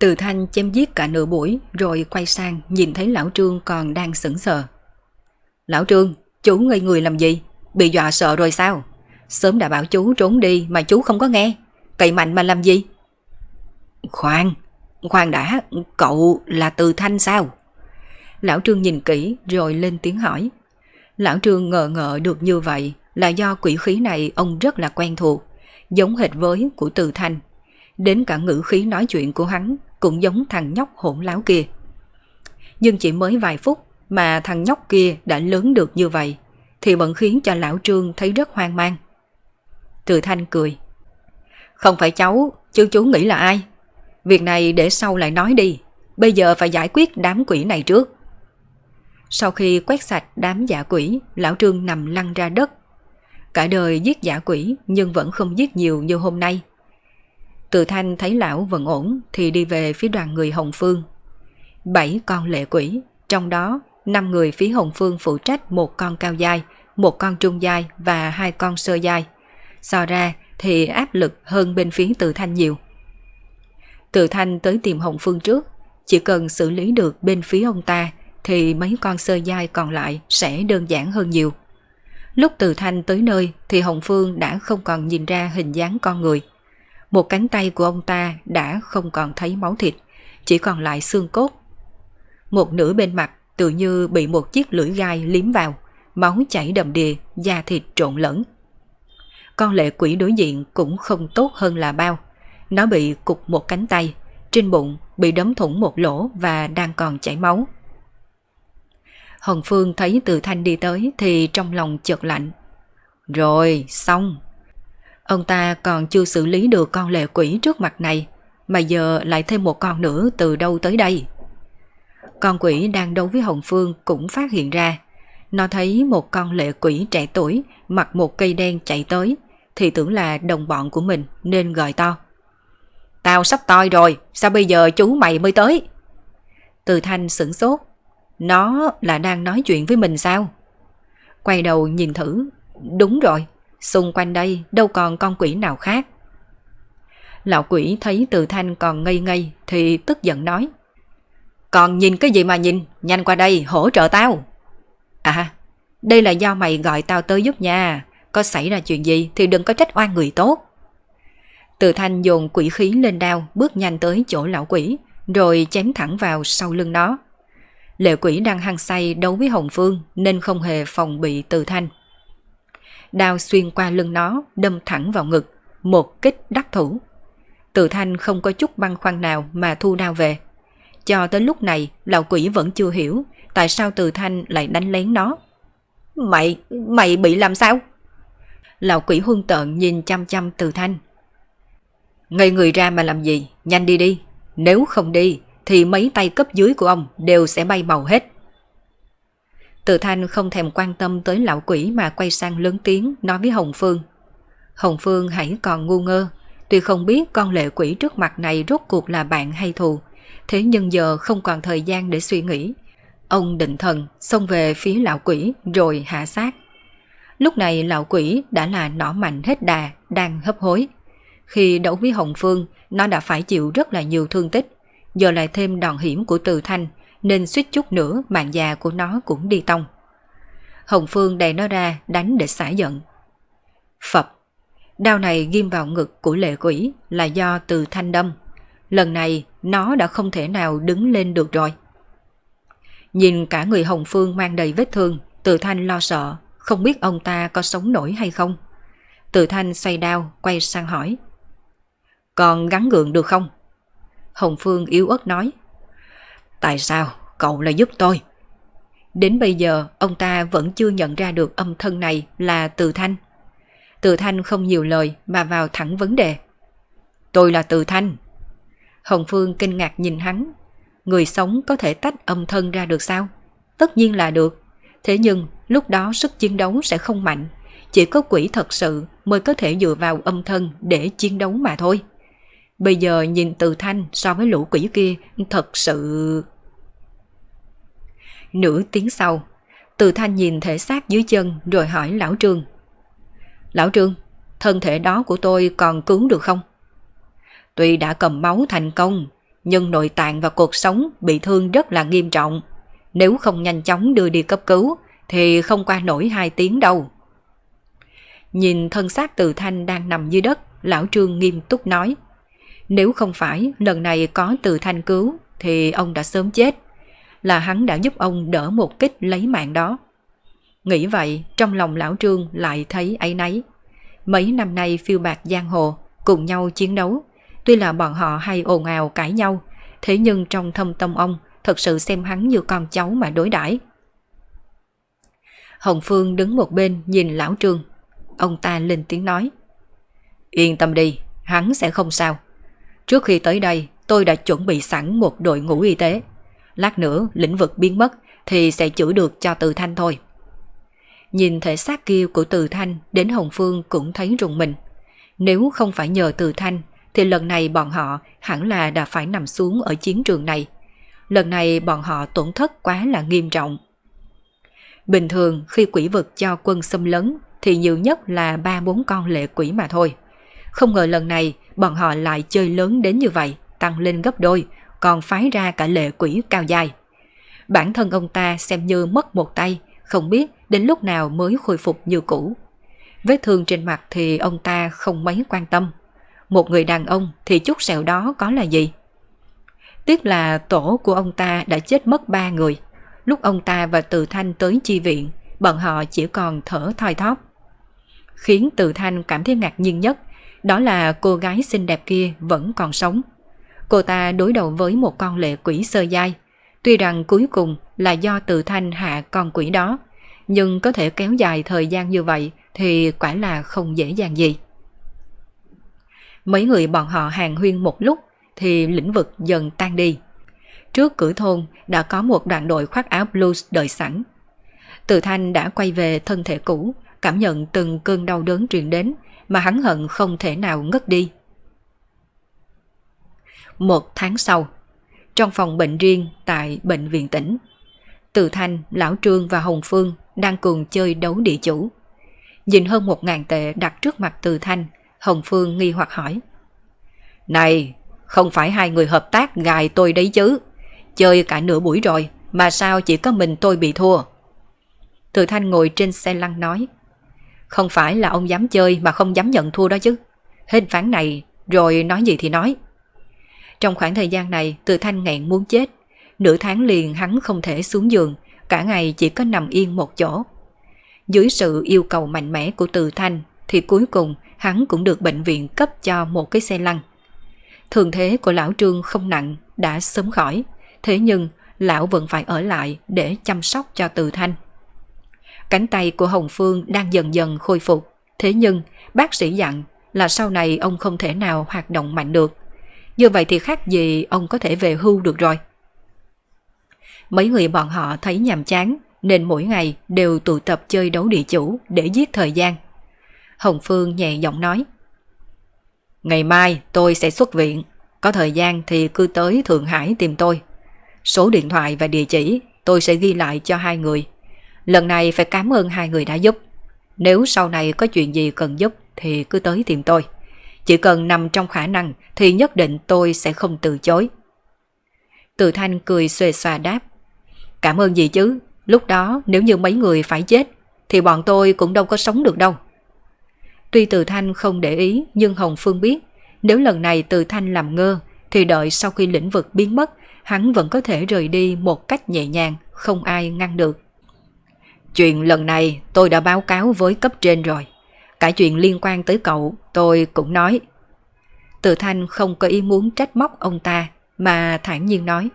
Từ thanh chém giết cả nửa buổi rồi quay sang nhìn thấy lão trương còn đang sững sờ. Lão trương, chú ngây người làm gì? Bị dọa sợ rồi sao? Sớm đã bảo chú trốn đi mà chú không có nghe. Cậy mạnh mà làm gì? Khoan, khoan đã, cậu là từ thanh sao? Lão trương nhìn kỹ rồi lên tiếng hỏi. Lão trương ngờ ngợ được như vậy là do quỷ khí này ông rất là quen thuộc, giống hệt với của từ thanh. Đến cả ngữ khí nói chuyện của hắn cũng giống thằng nhóc hỗn láo kia. Nhưng chỉ mới vài phút mà thằng nhóc kia đã lớn được như vậy, thì vẫn khiến cho lão Trương thấy rất hoang mang. Từ Thanh cười. Không phải cháu, chứ chú nghĩ là ai? Việc này để sau lại nói đi, bây giờ phải giải quyết đám quỷ này trước. Sau khi quét sạch đám giả quỷ, lão Trương nằm lăn ra đất. Cả đời giết giả quỷ nhưng vẫn không giết nhiều như hôm nay. Từ thanh thấy lão vẫn ổn thì đi về phía đoàn người Hồng Phương. Bảy con lệ quỷ, trong đó năm người phía Hồng Phương phụ trách một con cao dai, một con trung dai và hai con sơ dai. So ra thì áp lực hơn bên phía Từ Thanh nhiều. Từ Thanh tới tìm Hồng Phương trước, chỉ cần xử lý được bên phía ông ta thì mấy con sơ dai còn lại sẽ đơn giản hơn nhiều. Lúc Từ Thanh tới nơi thì Hồng Phương đã không còn nhìn ra hình dáng con người một cánh tay của ông ta đã không còn thấy máu thịt, chỉ còn lại xương cốt. Một nửa bên mặt tự như bị một chiếc lưỡi gai liếm vào, máu chảy đầm đìa, da thịt trộn lẫn. Con lệ quỷ đối diện cũng không tốt hơn là bao. Nó bị cục một cánh tay, trên bụng bị đấm thủng một lỗ và đang còn chảy máu. Hồng Phương thấy từ thanh đi tới thì trong lòng chợt lạnh. Rồi, xong. Ông ta còn chưa xử lý được con lệ quỷ trước mặt này, mà giờ lại thêm một con nữa từ đâu tới đây. Con quỷ đang đấu với Hồng Phương cũng phát hiện ra. Nó thấy một con lệ quỷ trẻ tuổi mặc một cây đen chạy tới, thì tưởng là đồng bọn của mình nên gọi to. Tao sắp toi rồi, sao bây giờ chú mày mới tới? Từ thanh sửng sốt. Nó là đang nói chuyện với mình sao? Quay đầu nhìn thử. Đúng rồi, Xung quanh đây đâu còn con quỷ nào khác. Lão quỷ thấy từ thanh còn ngây ngây thì tức giận nói. Còn nhìn cái gì mà nhìn, nhanh qua đây hỗ trợ tao. À, đây là do mày gọi tao tới giúp nha, có xảy ra chuyện gì thì đừng có trách oan người tốt. Từ thanh dồn quỷ khí lên đao bước nhanh tới chỗ lão quỷ, rồi chém thẳng vào sau lưng nó. Lệ quỷ đang hăng say đấu với Hồng Phương nên không hề phòng bị từ thanh đao xuyên qua lưng nó, đâm thẳng vào ngực, một kích đắc thủ. Từ thanh không có chút băng khoăn nào mà thu đao về. Cho tới lúc này, lão quỷ vẫn chưa hiểu tại sao từ thanh lại đánh lén nó. Mày, mày bị làm sao? Lão quỷ hung tợn nhìn chăm chăm từ thanh. Ngây người ra mà làm gì, nhanh đi đi. Nếu không đi, thì mấy tay cấp dưới của ông đều sẽ bay màu hết. Từ thanh không thèm quan tâm tới lão quỷ mà quay sang lớn tiếng nói với Hồng Phương. Hồng Phương hãy còn ngu ngơ, tuy không biết con lệ quỷ trước mặt này rốt cuộc là bạn hay thù, thế nhưng giờ không còn thời gian để suy nghĩ. Ông định thần xông về phía lão quỷ rồi hạ sát. Lúc này lão quỷ đã là nỏ mạnh hết đà, đang hấp hối. Khi đấu với Hồng Phương, nó đã phải chịu rất là nhiều thương tích, giờ lại thêm đòn hiểm của Từ Thanh nên suýt chút nữa mạng già của nó cũng đi tông. Hồng Phương đẩy nó ra đánh để xả giận. Phập, đao này ghim vào ngực của lệ quỷ là do từ thanh đâm. Lần này nó đã không thể nào đứng lên được rồi. Nhìn cả người Hồng Phương mang đầy vết thương, từ thanh lo sợ, không biết ông ta có sống nổi hay không. Từ thanh xoay đao, quay sang hỏi. Còn gắn gượng được không? Hồng Phương yếu ớt nói. Tại sao cậu lại giúp tôi? Đến bây giờ, ông ta vẫn chưa nhận ra được âm thân này là Từ Thanh. Từ Thanh không nhiều lời mà vào thẳng vấn đề. Tôi là Từ Thanh. Hồng Phương kinh ngạc nhìn hắn. Người sống có thể tách âm thân ra được sao? Tất nhiên là được. Thế nhưng, lúc đó sức chiến đấu sẽ không mạnh. Chỉ có quỷ thật sự mới có thể dựa vào âm thân để chiến đấu mà thôi. Bây giờ nhìn Từ Thanh so với lũ quỷ kia thật sự... Nửa tiếng sau, Từ Thanh nhìn thể xác dưới chân rồi hỏi Lão Trương. Lão Trương, thân thể đó của tôi còn cứu được không? Tuy đã cầm máu thành công, nhưng nội tạng và cuộc sống bị thương rất là nghiêm trọng. Nếu không nhanh chóng đưa đi cấp cứu, thì không qua nổi hai tiếng đâu. Nhìn thân xác từ thanh đang nằm dưới đất, lão trương nghiêm túc nói. Nếu không phải lần này có từ thanh cứu, thì ông đã sớm chết. Là hắn đã giúp ông đỡ một kích lấy mạng đó. Nghĩ vậy, trong lòng lão trương lại thấy ấy nấy. Mấy năm nay phiêu bạc giang hồ, cùng nhau chiến đấu. Tuy là bọn họ hay ồn ào cãi nhau, thế nhưng trong thâm tâm ông thật sự xem hắn như con cháu mà đối đãi. Hồng Phương đứng một bên nhìn lão trương. Ông ta lên tiếng nói. Yên tâm đi, hắn sẽ không sao. Trước khi tới đây, tôi đã chuẩn bị sẵn một đội ngũ y tế. Lát nữa, lĩnh vực biến mất thì sẽ chữa được cho Từ Thanh thôi. Nhìn thể xác kia của Từ Thanh đến Hồng Phương cũng thấy rùng mình. Nếu không phải nhờ Từ Thanh thì lần này bọn họ hẳn là đã phải nằm xuống ở chiến trường này. Lần này bọn họ tổn thất quá là nghiêm trọng. Bình thường khi quỷ vực cho quân xâm lấn thì nhiều nhất là 3-4 con lệ quỷ mà thôi. Không ngờ lần này bọn họ lại chơi lớn đến như vậy, tăng lên gấp đôi, còn phái ra cả lệ quỷ cao dài. Bản thân ông ta xem như mất một tay, không biết đến lúc nào mới khôi phục như cũ. Vết thương trên mặt thì ông ta không mấy quan tâm. Một người đàn ông thì chút sẹo đó có là gì? Tiếc là tổ của ông ta đã chết mất ba người. Lúc ông ta và Từ Thanh tới chi viện, bọn họ chỉ còn thở thoi thóp. Khiến Từ Thanh cảm thấy ngạc nhiên nhất, đó là cô gái xinh đẹp kia vẫn còn sống. Cô ta đối đầu với một con lệ quỷ sơ dai. Tuy rằng cuối cùng là do tự Thanh hạ con quỷ đó, nhưng có thể kéo dài thời gian như vậy thì quả là không dễ dàng gì. Mấy người bọn họ hàng huyên một lúc thì lĩnh vực dần tan đi. Trước cửa thôn đã có một đoàn đội khoác áo blues đợi sẵn. Từ Thanh đã quay về thân thể cũ, cảm nhận từng cơn đau đớn truyền đến mà hắn hận không thể nào ngất đi. Một tháng sau, trong phòng bệnh riêng tại bệnh viện tỉnh, Từ Thanh, Lão Trương và Hồng Phương đang cùng chơi đấu địa chủ. Nhìn hơn một ngàn tệ đặt trước mặt Từ Thanh, Hồng Phương nghi hoặc hỏi. Này, không phải hai người hợp tác gài tôi đấy chứ. Chơi cả nửa buổi rồi, mà sao chỉ có mình tôi bị thua? Từ Thanh ngồi trên xe lăn nói. Không phải là ông dám chơi mà không dám nhận thua đó chứ. Hình phán này, rồi nói gì thì nói. Trong khoảng thời gian này, Từ Thanh nghẹn muốn chết. Nửa tháng liền hắn không thể xuống giường, cả ngày chỉ có nằm yên một chỗ. Dưới sự yêu cầu mạnh mẽ của Từ Thanh, thì cuối cùng hắn cũng được bệnh viện cấp cho một cái xe lăn. Thường thế của lão Trương không nặng, đã sớm khỏi. Thế nhưng, lão vẫn phải ở lại để chăm sóc cho Từ Thanh. Cánh tay của Hồng Phương đang dần dần khôi phục. Thế nhưng, bác sĩ dặn là sau này ông không thể nào hoạt động mạnh được. Như vậy thì khác gì ông có thể về hưu được rồi. Mấy người bọn họ thấy nhàm chán nên mỗi ngày đều tụ tập chơi đấu địa chủ để giết thời gian. Hồng Phương nhẹ giọng nói. Ngày mai tôi sẽ xuất viện, có thời gian thì cứ tới Thượng Hải tìm tôi. Số điện thoại và địa chỉ tôi sẽ ghi lại cho hai người. Lần này phải cảm ơn hai người đã giúp. Nếu sau này có chuyện gì cần giúp thì cứ tới tìm tôi. Chỉ cần nằm trong khả năng thì nhất định tôi sẽ không từ chối. Từ Thanh cười xuề xòa đáp. Cảm ơn gì chứ, lúc đó nếu như mấy người phải chết thì bọn tôi cũng đâu có sống được đâu. Tuy Từ Thanh không để ý nhưng Hồng Phương biết nếu lần này Từ Thanh làm ngơ thì đợi sau khi lĩnh vực biến mất hắn vẫn có thể rời đi một cách nhẹ nhàng, không ai ngăn được. Chuyện lần này tôi đã báo cáo với cấp trên rồi. Cả chuyện liên quan tới cậu tôi cũng nói. Từ Thanh không có ý muốn trách móc ông ta mà thản nhiên nói.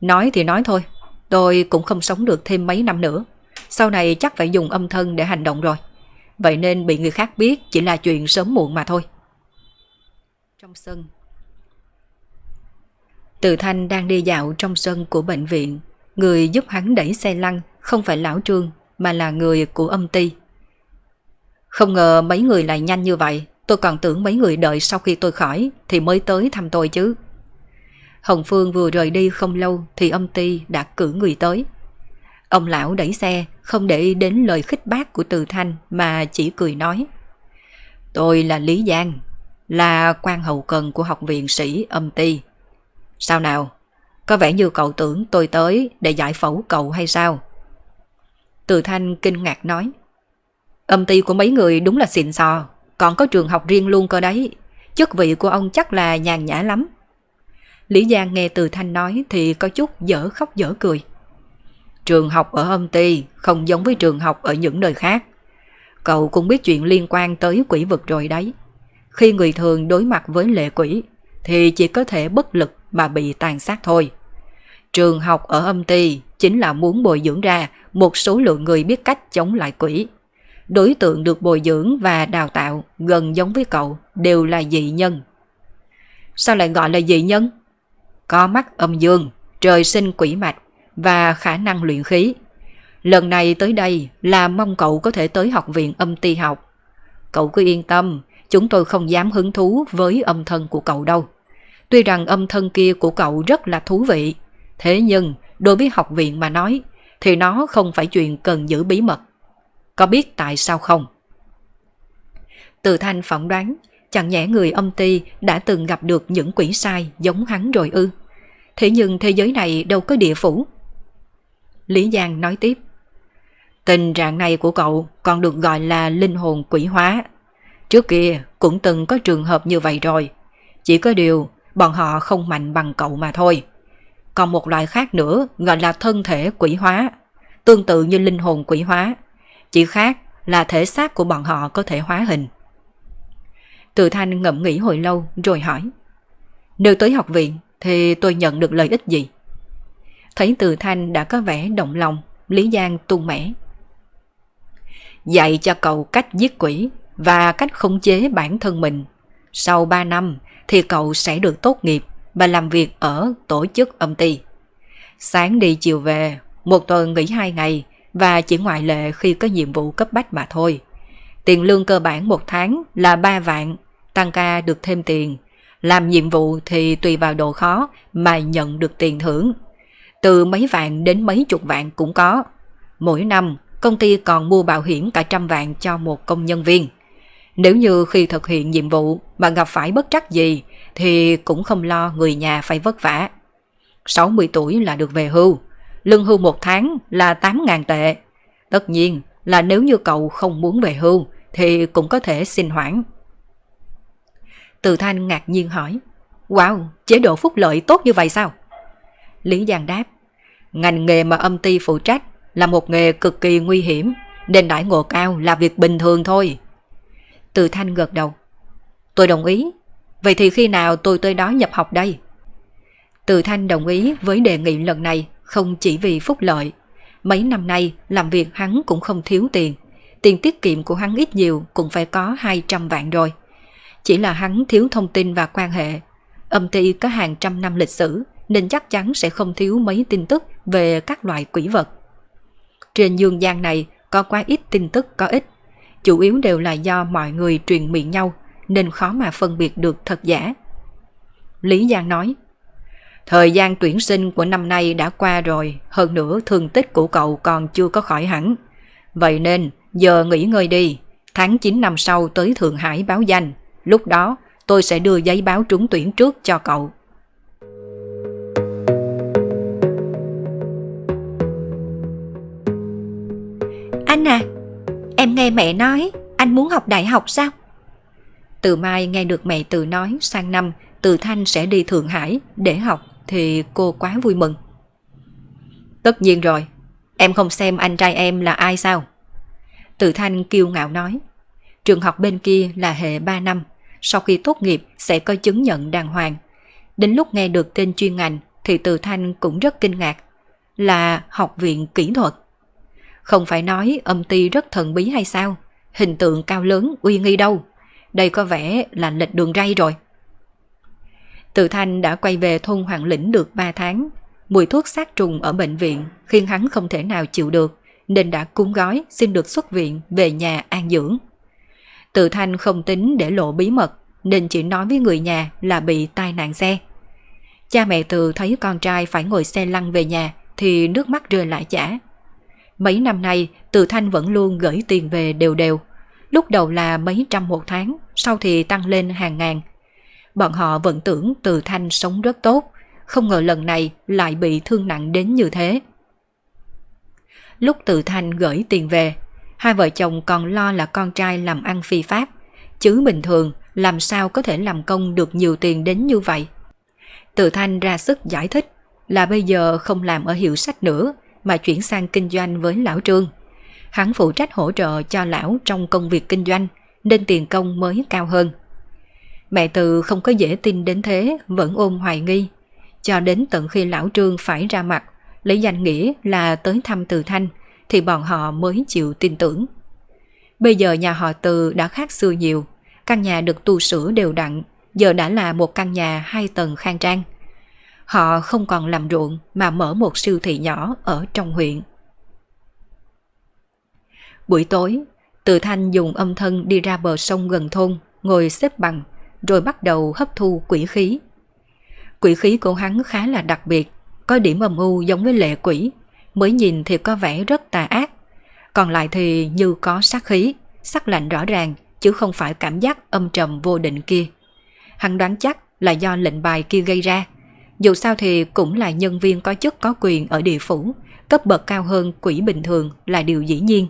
Nói thì nói thôi, Tôi cũng không sống được thêm mấy năm nữa. Sau này chắc phải dùng âm thân để hành động rồi. Vậy nên bị người khác biết chỉ là chuyện sớm muộn mà thôi. Trong sân Từ Thanh đang đi dạo trong sân của bệnh viện. Người giúp hắn đẩy xe lăn không phải lão trương mà là người của âm ty. Không ngờ mấy người lại nhanh như vậy. Tôi còn tưởng mấy người đợi sau khi tôi khỏi thì mới tới thăm tôi chứ. Hồng Phương vừa rời đi không lâu thì âm ty đã cử người tới. Ông lão đẩy xe, không để ý đến lời khích bác của Từ Thanh mà chỉ cười nói. Tôi là Lý Giang, là quan hậu cần của học viện sĩ âm ty. Sao nào? Có vẻ như cậu tưởng tôi tới để giải phẫu cậu hay sao? Từ Thanh kinh ngạc nói. Âm ty của mấy người đúng là xịn sò, còn có trường học riêng luôn cơ đấy. Chức vị của ông chắc là nhàn nhã lắm. Lý Giang nghe Từ Thanh nói thì có chút dở khóc dở cười. Trường học ở âm ty không giống với trường học ở những nơi khác. Cậu cũng biết chuyện liên quan tới quỷ vực rồi đấy. Khi người thường đối mặt với lệ quỷ thì chỉ có thể bất lực mà bị tàn sát thôi. Trường học ở âm ty chính là muốn bồi dưỡng ra một số lượng người biết cách chống lại quỷ. Đối tượng được bồi dưỡng và đào tạo gần giống với cậu đều là dị nhân. Sao lại gọi là dị nhân? Có mắt âm dương, trời sinh quỷ mạch và khả năng luyện khí. Lần này tới đây là mong cậu có thể tới học viện âm ty học. Cậu cứ yên tâm, chúng tôi không dám hứng thú với âm thân của cậu đâu. Tuy rằng âm thân kia của cậu rất là thú vị, thế nhưng đối với học viện mà nói thì nó không phải chuyện cần giữ bí mật. Có biết tại sao không? Từ thanh phỏng đoán, chẳng nhẽ người âm ti đã từng gặp được những quỷ sai giống hắn rồi ư. Thế nhưng thế giới này đâu có địa phủ. Lý Giang nói tiếp. Tình trạng này của cậu còn được gọi là linh hồn quỷ hóa. Trước kia cũng từng có trường hợp như vậy rồi. Chỉ có điều bọn họ không mạnh bằng cậu mà thôi. Còn một loại khác nữa gọi là thân thể quỷ hóa, tương tự như linh hồn quỷ hóa. Chỉ khác là thể xác của bọn họ có thể hóa hình. Từ Thanh ngẫm nghĩ hồi lâu rồi hỏi. Nếu tới học viện thì tôi nhận được lợi ích gì? Thấy Từ Thanh đã có vẻ động lòng, Lý Giang tung mẻ. Dạy cho cậu cách giết quỷ và cách khống chế bản thân mình. Sau 3 năm thì cậu sẽ được tốt nghiệp và làm việc ở tổ chức âm ty. Sáng đi chiều về, một tuần nghỉ hai ngày và chỉ ngoại lệ khi có nhiệm vụ cấp bách mà thôi. Tiền lương cơ bản một tháng là 3 vạn, tăng ca được thêm tiền. Làm nhiệm vụ thì tùy vào độ khó mà nhận được tiền thưởng. Từ mấy vạn đến mấy chục vạn cũng có. Mỗi năm, công ty còn mua bảo hiểm cả trăm vạn cho một công nhân viên. Nếu như khi thực hiện nhiệm vụ mà gặp phải bất trắc gì thì cũng không lo người nhà phải vất vả. 60 tuổi là được về hưu, lương hưu một tháng là 8.000 tệ. Tất nhiên là nếu như cậu không muốn về hưu thì cũng có thể xin hoãn. Từ Thanh ngạc nhiên hỏi, Wow, chế độ phúc lợi tốt như vậy sao? Lý Giang đáp, ngành nghề mà âm ty phụ trách là một nghề cực kỳ nguy hiểm, nên đãi ngộ cao là việc bình thường thôi. Từ Thanh gật đầu. Tôi đồng ý. Vậy thì khi nào tôi tới đó nhập học đây? Từ Thanh đồng ý với đề nghị lần này không chỉ vì phúc lợi. Mấy năm nay làm việc hắn cũng không thiếu tiền. Tiền tiết kiệm của hắn ít nhiều cũng phải có 200 vạn rồi. Chỉ là hắn thiếu thông tin và quan hệ. Âm ty có hàng trăm năm lịch sử nên chắc chắn sẽ không thiếu mấy tin tức về các loại quỷ vật. Trên dương gian này có quá ít tin tức có ích, chủ yếu đều là do mọi người truyền miệng nhau nên khó mà phân biệt được thật giả. Lý Giang nói, Thời gian tuyển sinh của năm nay đã qua rồi, hơn nữa thương tích của cậu còn chưa có khỏi hẳn. Vậy nên, giờ nghỉ ngơi đi, tháng 9 năm sau tới Thượng Hải báo danh, lúc đó tôi sẽ đưa giấy báo trúng tuyển trước cho cậu. Anh à, em nghe mẹ nói anh muốn học đại học sao? Từ mai nghe được mẹ từ nói sang năm Từ Thanh sẽ đi Thượng Hải để học thì cô quá vui mừng. Tất nhiên rồi, em không xem anh trai em là ai sao? Từ Thanh kiêu ngạo nói. Trường học bên kia là hệ 3 năm, sau khi tốt nghiệp sẽ có chứng nhận đàng hoàng. Đến lúc nghe được tên chuyên ngành thì Từ Thanh cũng rất kinh ngạc. là học viện kỹ thuật. Không phải nói âm ty rất thần bí hay sao? Hình tượng cao lớn uy nghi đâu. Đây có vẻ là lệch đường ray rồi. Từ Thanh đã quay về thôn Hoàng Lĩnh được 3 tháng. Mùi thuốc sát trùng ở bệnh viện khiến hắn không thể nào chịu được, nên đã cuốn gói xin được xuất viện về nhà an dưỡng. Từ Thanh không tính để lộ bí mật, nên chỉ nói với người nhà là bị tai nạn xe. Cha mẹ Từ thấy con trai phải ngồi xe lăn về nhà thì nước mắt rơi lại chả. Mấy năm nay, Từ Thanh vẫn luôn gửi tiền về đều đều. Lúc đầu là mấy trăm một tháng, sau thì tăng lên hàng ngàn. Bọn họ vẫn tưởng Từ Thanh sống rất tốt, không ngờ lần này lại bị thương nặng đến như thế. Lúc Từ Thanh gửi tiền về, hai vợ chồng còn lo là con trai làm ăn phi pháp, chứ bình thường làm sao có thể làm công được nhiều tiền đến như vậy. Từ Thanh ra sức giải thích là bây giờ không làm ở hiệu sách nữa mà chuyển sang kinh doanh với lão Trương. Hắn phụ trách hỗ trợ cho lão trong công việc kinh doanh nên tiền công mới cao hơn. Mẹ Từ không có dễ tin đến thế vẫn ôm hoài nghi cho đến tận khi lão Trương phải ra mặt lấy danh nghĩa là tới thăm Từ Thanh thì bọn họ mới chịu tin tưởng. Bây giờ nhà họ Từ đã khác xưa nhiều, căn nhà được tu sửa đều đặn, giờ đã là một căn nhà hai tầng khang trang. Họ không còn làm ruộng mà mở một siêu thị nhỏ ở trong huyện. Buổi tối, Từ Thanh dùng âm thân đi ra bờ sông gần thôn, ngồi xếp bằng, rồi bắt đầu hấp thu quỷ khí. Quỷ khí của hắn khá là đặc biệt, có điểm âm u giống với lệ quỷ, mới nhìn thì có vẻ rất tà ác. Còn lại thì như có sát khí, sắc lạnh rõ ràng, chứ không phải cảm giác âm trầm vô định kia. Hắn đoán chắc là do lệnh bài kia gây ra. Dù sao thì cũng là nhân viên có chức có quyền ở địa phủ, cấp bậc cao hơn quỷ bình thường là điều dĩ nhiên.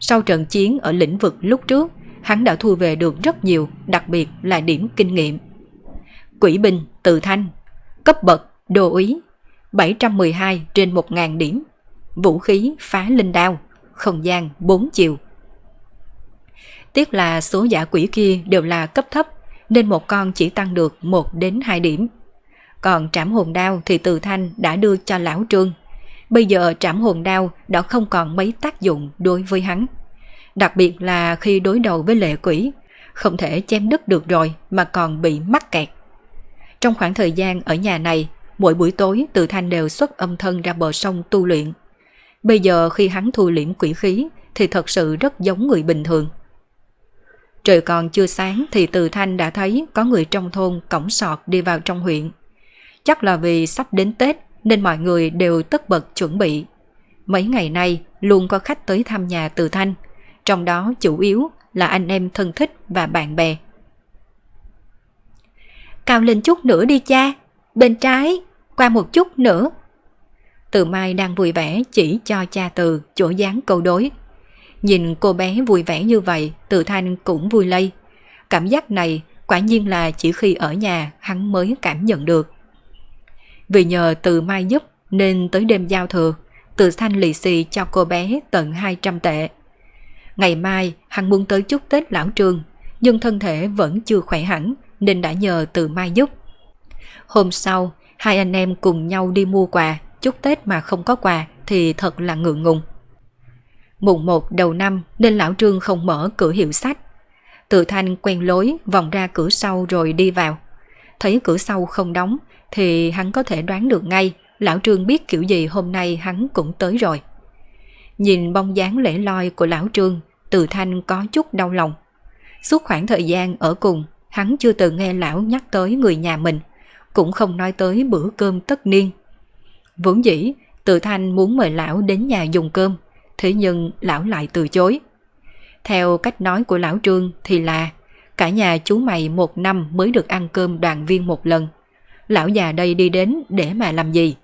Sau trận chiến ở lĩnh vực lúc trước, hắn đã thu về được rất nhiều, đặc biệt là điểm kinh nghiệm. Quỷ binh, tự thanh, cấp bậc, đô úy, 712 trên 1.000 điểm, vũ khí phá linh đao, không gian 4 chiều. Tiếc là số giả quỷ kia đều là cấp thấp, nên một con chỉ tăng được 1 đến 2 điểm. Còn trảm hồn đao thì từ thanh đã đưa cho lão trương. Bây giờ trảm hồn đao đã không còn mấy tác dụng đối với hắn. Đặc biệt là khi đối đầu với lệ quỷ, không thể chém đứt được rồi mà còn bị mắc kẹt. Trong khoảng thời gian ở nhà này, mỗi buổi tối Từ Thanh đều xuất âm thân ra bờ sông tu luyện. Bây giờ khi hắn thu liễm quỷ khí thì thật sự rất giống người bình thường. Trời còn chưa sáng thì Từ Thanh đã thấy có người trong thôn cổng sọt đi vào trong huyện. Chắc là vì sắp đến Tết nên mọi người đều tất bật chuẩn bị. Mấy ngày nay luôn có khách tới thăm nhà Từ Thanh, trong đó chủ yếu là anh em thân thích và bạn bè. Cao lên chút nữa đi cha, bên trái, qua một chút nữa. Từ Mai đang vui vẻ chỉ cho cha từ chỗ dáng câu đối. Nhìn cô bé vui vẻ như vậy, Từ Thanh cũng vui lây. Cảm giác này quả nhiên là chỉ khi ở nhà hắn mới cảm nhận được. Vì nhờ Từ Mai giúp nên tới đêm giao thừa, Từ Thanh lì xì cho cô bé tận 200 tệ. Ngày mai hắn muốn tới chúc Tết lão trương, nhưng thân thể vẫn chưa khỏe hẳn nên đã nhờ Từ Mai giúp. Hôm sau, hai anh em cùng nhau đi mua quà, chúc Tết mà không có quà thì thật là ngượng ngùng. Mùng một đầu năm nên lão Trương không mở cửa hiệu sách. Tự thanh quen lối vòng ra cửa sau rồi đi vào. Thấy cửa sau không đóng thì hắn có thể đoán được ngay lão Trương biết kiểu gì hôm nay hắn cũng tới rồi. Nhìn bông dáng lẻ loi của lão Trương, Từ Thanh có chút đau lòng. Suốt khoảng thời gian ở cùng, hắn chưa từng nghe lão nhắc tới người nhà mình, cũng không nói tới bữa cơm tất niên. Vốn dĩ, Từ Thanh muốn mời lão đến nhà dùng cơm, thế nhưng lão lại từ chối. Theo cách nói của lão Trương thì là cả nhà chú mày một năm mới được ăn cơm đoàn viên một lần. Lão già đây đi đến để mà làm gì?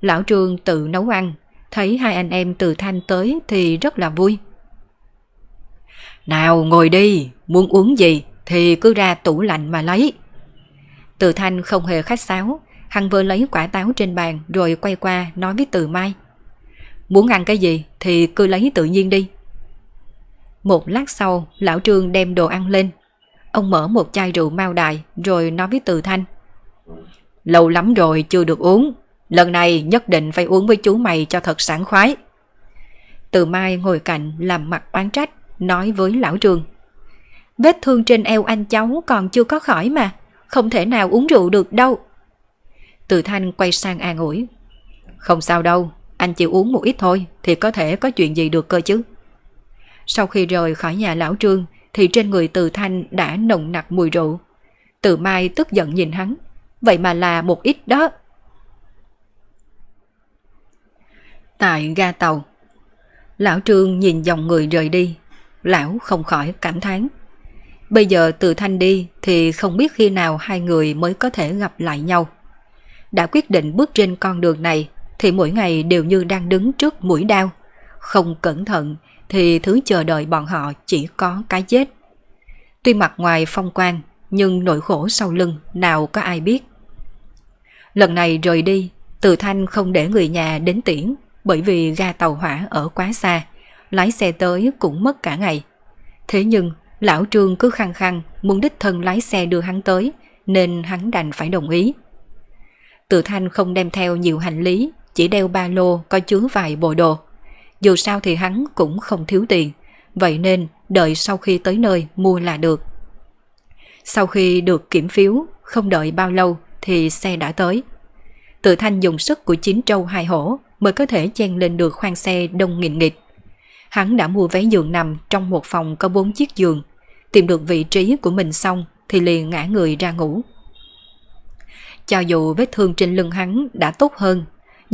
Lão Trương tự nấu ăn, thấy hai anh em từ thanh tới thì rất là vui. Nào ngồi đi, muốn uống gì thì cứ ra tủ lạnh mà lấy. Từ thanh không hề khách sáo, hắn vừa lấy quả táo trên bàn rồi quay qua nói với từ mai. Muốn ăn cái gì thì cứ lấy tự nhiên đi. Một lát sau, lão trương đem đồ ăn lên. Ông mở một chai rượu mao đài rồi nói với từ thanh. Lâu lắm rồi chưa được uống, Lần này nhất định phải uống với chú mày cho thật sảng khoái. Từ Mai ngồi cạnh làm mặt oán trách, nói với lão trường Vết thương trên eo anh cháu còn chưa có khỏi mà, không thể nào uống rượu được đâu. Từ Thanh quay sang an ủi. Không sao đâu, anh chỉ uống một ít thôi thì có thể có chuyện gì được cơ chứ. Sau khi rời khỏi nhà lão Trương thì trên người Từ Thanh đã nồng nặc mùi rượu. Từ Mai tức giận nhìn hắn, vậy mà là một ít đó. Tại ga tàu, lão Trương nhìn dòng người rời đi, lão không khỏi cảm thán. Bây giờ Từ Thanh đi thì không biết khi nào hai người mới có thể gặp lại nhau. Đã quyết định bước trên con đường này thì mỗi ngày đều như đang đứng trước mũi đao. Không cẩn thận thì thứ chờ đợi bọn họ chỉ có cái chết. Tuy mặt ngoài phong quang, nhưng nỗi khổ sau lưng nào có ai biết. Lần này rời đi, Từ Thanh không để người nhà đến tiễn bởi vì ga tàu hỏa ở quá xa, lái xe tới cũng mất cả ngày. Thế nhưng, lão Trương cứ khăng khăng muốn đích thân lái xe đưa hắn tới, nên hắn đành phải đồng ý. Từ Thanh không đem theo nhiều hành lý, chỉ đeo ba lô có chứa vài bộ đồ. Dù sao thì hắn cũng không thiếu tiền, vậy nên đợi sau khi tới nơi mua là được. Sau khi được kiểm phiếu, không đợi bao lâu thì xe đã tới. Tự thanh dùng sức của chín trâu hai hổ mới có thể chen lên được khoang xe đông nghìn nghịch. Hắn đã mua vé giường nằm trong một phòng có bốn chiếc giường. Tìm được vị trí của mình xong thì liền ngã người ra ngủ. Cho dù vết thương trên lưng hắn đã tốt hơn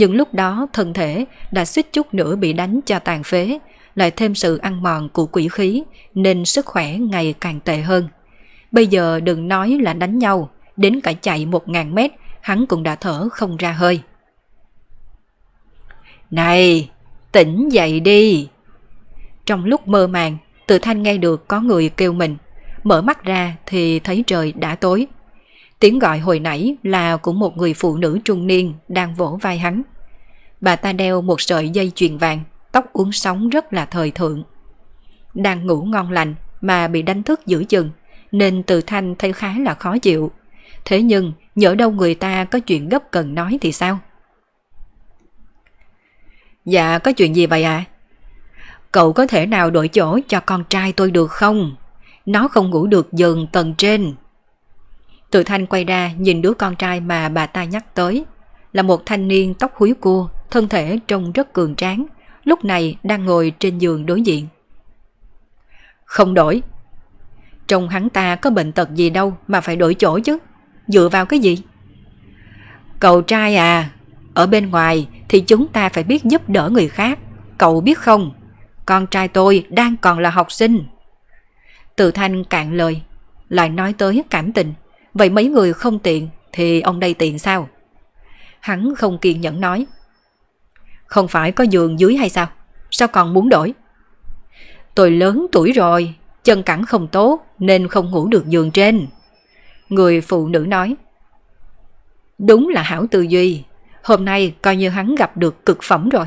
nhưng lúc đó thân thể đã suýt chút nữa bị đánh cho tàn phế, lại thêm sự ăn mòn của quỷ khí nên sức khỏe ngày càng tệ hơn. Bây giờ đừng nói là đánh nhau, đến cả chạy một ngàn mét hắn cũng đã thở không ra hơi. Này, tỉnh dậy đi! Trong lúc mơ màng, tự thanh nghe được có người kêu mình. Mở mắt ra thì thấy trời đã tối. Tiếng gọi hồi nãy là của một người phụ nữ trung niên đang vỗ vai hắn. Bà ta đeo một sợi dây chuyền vàng, tóc uốn sóng rất là thời thượng. Đang ngủ ngon lành mà bị đánh thức dữ chừng, nên từ thanh thấy khá là khó chịu. Thế nhưng, nhỡ đâu người ta có chuyện gấp cần nói thì sao? Dạ, có chuyện gì vậy ạ? À? Cậu có thể nào đổi chỗ cho con trai tôi được không? Nó không ngủ được giường tầng trên. Từ thanh quay ra nhìn đứa con trai mà bà ta nhắc tới. Là một thanh niên tóc húi cua, thân thể trông rất cường tráng, lúc này đang ngồi trên giường đối diện. Không đổi. Trông hắn ta có bệnh tật gì đâu mà phải đổi chỗ chứ. Dựa vào cái gì? Cậu trai à, ở bên ngoài thì chúng ta phải biết giúp đỡ người khác. Cậu biết không? Con trai tôi đang còn là học sinh. Từ thanh cạn lời, lại nói tới cảm tình. Vậy mấy người không tiện thì ông đây tiện sao? Hắn không kiên nhẫn nói. Không phải có giường dưới hay sao? Sao còn muốn đổi? Tôi lớn tuổi rồi, chân cẳng không tốt nên không ngủ được giường trên. Người phụ nữ nói. Đúng là hảo tư duy, hôm nay coi như hắn gặp được cực phẩm rồi.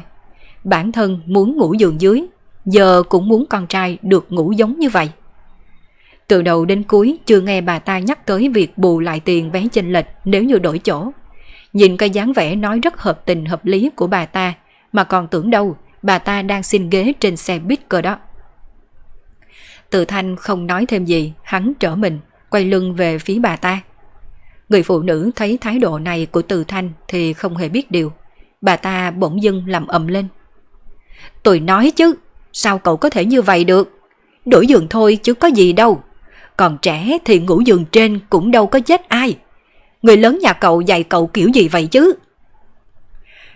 Bản thân muốn ngủ giường dưới, giờ cũng muốn con trai được ngủ giống như vậy. Từ đầu đến cuối chưa nghe bà ta nhắc tới việc bù lại tiền vé chênh lệch nếu như đổi chỗ. Nhìn cái dáng vẻ nói rất hợp tình hợp lý của bà ta mà còn tưởng đâu bà ta đang xin ghế trên xe buýt cơ đó. Từ thanh không nói thêm gì, hắn trở mình, quay lưng về phía bà ta. Người phụ nữ thấy thái độ này của từ thanh thì không hề biết điều. Bà ta bỗng dưng làm ầm lên. Tôi nói chứ, sao cậu có thể như vậy được? Đổi giường thôi chứ có gì đâu. Còn trẻ thì ngủ giường trên cũng đâu có chết ai. Người lớn nhà cậu dạy cậu kiểu gì vậy chứ?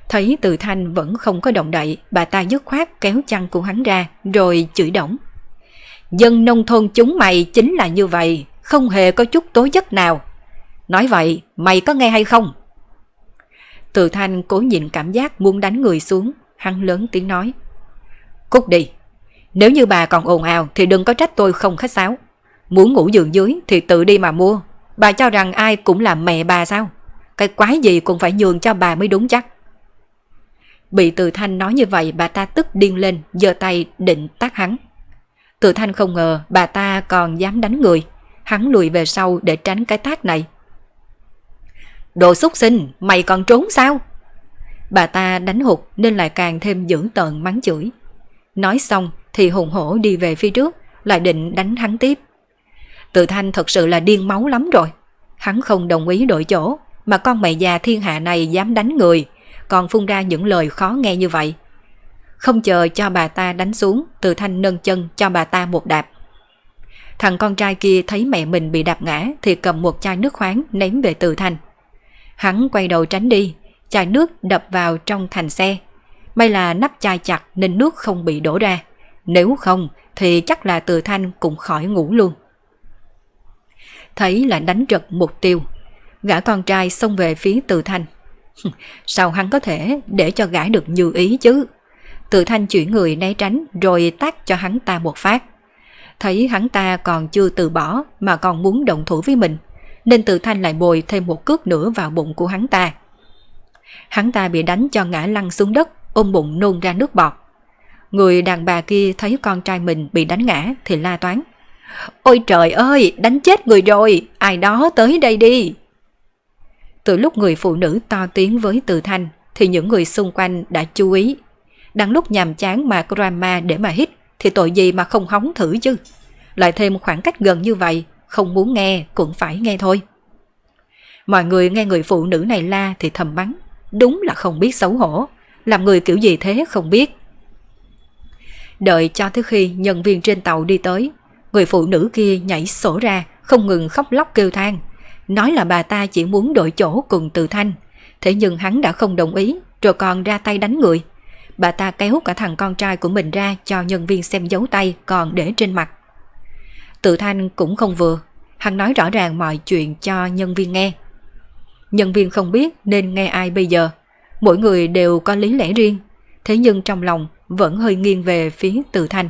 Thấy từ thanh vẫn không có động đậy, bà ta dứt khoát kéo chăn của hắn ra, rồi chửi đổng. Dân nông thôn chúng mày chính là như vậy, không hề có chút tố giấc nào. Nói vậy, mày có nghe hay không? Từ thanh cố nhịn cảm giác muốn đánh người xuống, hắn lớn tiếng nói. Cút đi, nếu như bà còn ồn ào thì đừng có trách tôi không khách sáo. Muốn ngủ giường dưới thì tự đi mà mua. Bà cho rằng ai cũng là mẹ bà sao? Cái quái gì cũng phải nhường cho bà mới đúng chắc. Bị từ thanh nói như vậy bà ta tức điên lên, giơ tay định tác hắn. Từ thanh không ngờ bà ta còn dám đánh người. Hắn lùi về sau để tránh cái tác này. Đồ xúc sinh, mày còn trốn sao? Bà ta đánh hụt nên lại càng thêm dữ tợn mắng chửi. Nói xong thì hùng hổ đi về phía trước, lại định đánh hắn tiếp. Tự thanh thật sự là điên máu lắm rồi. Hắn không đồng ý đổi chỗ, mà con mẹ già thiên hạ này dám đánh người, còn phun ra những lời khó nghe như vậy. Không chờ cho bà ta đánh xuống, từ thanh nâng chân cho bà ta một đạp. Thằng con trai kia thấy mẹ mình bị đạp ngã thì cầm một chai nước khoáng ném về từ thanh. Hắn quay đầu tránh đi, chai nước đập vào trong thành xe. May là nắp chai chặt nên nước không bị đổ ra. Nếu không thì chắc là từ thanh cũng khỏi ngủ luôn. Thấy là đánh trật mục tiêu. Gã con trai xông về phía từ thanh. Sao hắn có thể để cho gã được như ý chứ? Từ thanh chuyển người né tránh rồi tác cho hắn ta một phát. Thấy hắn ta còn chưa từ bỏ mà còn muốn động thủ với mình, nên từ thanh lại bồi thêm một cước nữa vào bụng của hắn ta. Hắn ta bị đánh cho ngã lăn xuống đất, ôm bụng nôn ra nước bọt. Người đàn bà kia thấy con trai mình bị đánh ngã thì la toán. Ôi trời ơi, đánh chết người rồi, ai đó tới đây đi. Từ lúc người phụ nữ to tiếng với từ thanh thì những người xung quanh đã chú ý. Đang lúc nhàm chán mà drama để mà hít thì tội gì mà không hóng thử chứ. Lại thêm khoảng cách gần như vậy, không muốn nghe cũng phải nghe thôi. Mọi người nghe người phụ nữ này la thì thầm mắng. Đúng là không biết xấu hổ. Làm người kiểu gì thế không biết. Đợi cho tới khi nhân viên trên tàu đi tới, người phụ nữ kia nhảy sổ ra, không ngừng khóc lóc kêu than. Nói là bà ta chỉ muốn đổi chỗ cùng từ thanh. Thế nhưng hắn đã không đồng ý, rồi còn ra tay đánh người. Bà ta kéo cả thằng con trai của mình ra cho nhân viên xem dấu tay còn để trên mặt. tự thanh cũng không vừa, hắn nói rõ ràng mọi chuyện cho nhân viên nghe. Nhân viên không biết nên nghe ai bây giờ. Mỗi người đều có lý lẽ riêng, thế nhưng trong lòng vẫn hơi nghiêng về phía từ thanh.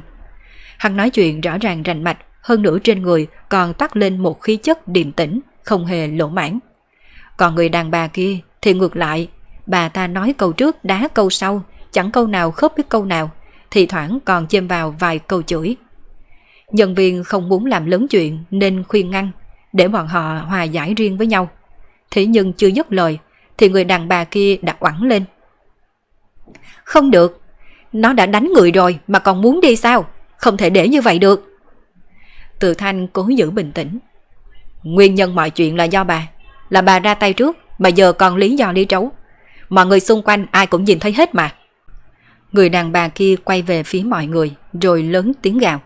Hắn nói chuyện rõ ràng rành mạch, hơn nữa trên người còn tắt lên một khí chất điềm tĩnh, không hề lỗ mãn. Còn người đàn bà kia thì ngược lại, bà ta nói câu trước đá câu sau, chẳng câu nào khớp với câu nào, thì thoảng còn chêm vào vài câu chửi. Nhân viên không muốn làm lớn chuyện nên khuyên ngăn, để bọn họ hòa giải riêng với nhau. Thế nhưng chưa dứt lời, thì người đàn bà kia đã oẳng lên. Không được, nó đã đánh người rồi mà còn muốn đi sao? Không thể để như vậy được. Từ Thanh cố giữ bình tĩnh. Nguyên nhân mọi chuyện là do bà. Là bà ra tay trước mà giờ còn lý do lý trấu. Mọi người xung quanh ai cũng nhìn thấy hết mà. Người đàn bà kia quay về phía mọi người rồi lớn tiếng gào.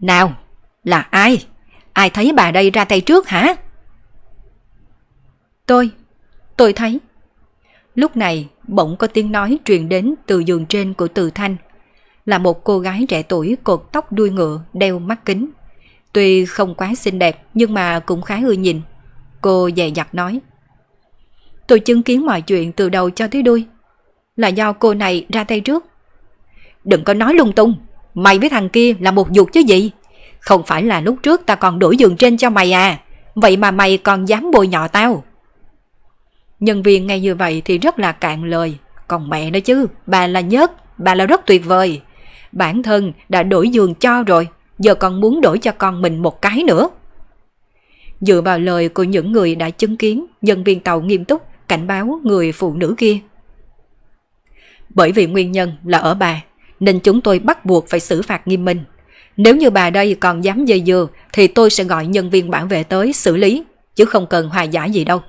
Nào, là ai? Ai thấy bà đây ra tay trước hả? Tôi, tôi thấy. Lúc này bỗng có tiếng nói truyền đến từ giường trên của Từ Thanh. Là một cô gái trẻ tuổi cột tóc đuôi ngựa đeo mắt kính. Tuy không quá xinh đẹp nhưng mà cũng khá ưa nhìn. Cô dè dặt nói. Tôi chứng kiến mọi chuyện từ đầu cho tới đuôi. Là do cô này ra tay trước. Đừng có nói lung tung. Mày với thằng kia là một dục chứ gì. Không phải là lúc trước ta còn đổi giường trên cho mày à. Vậy mà mày còn dám bôi nhọ tao. Nhân viên nghe như vậy thì rất là cạn lời. Còn mẹ nữa chứ, bà là nhất, bà là rất tuyệt vời. Bản thân đã đổi giường cho rồi, giờ còn muốn đổi cho con mình một cái nữa. Dựa vào lời của những người đã chứng kiến, nhân viên tàu nghiêm túc cảnh báo người phụ nữ kia. Bởi vì nguyên nhân là ở bà, nên chúng tôi bắt buộc phải xử phạt nghiêm minh. Nếu như bà đây còn dám dây dừa thì tôi sẽ gọi nhân viên bảo vệ tới xử lý, chứ không cần hòa giải gì đâu.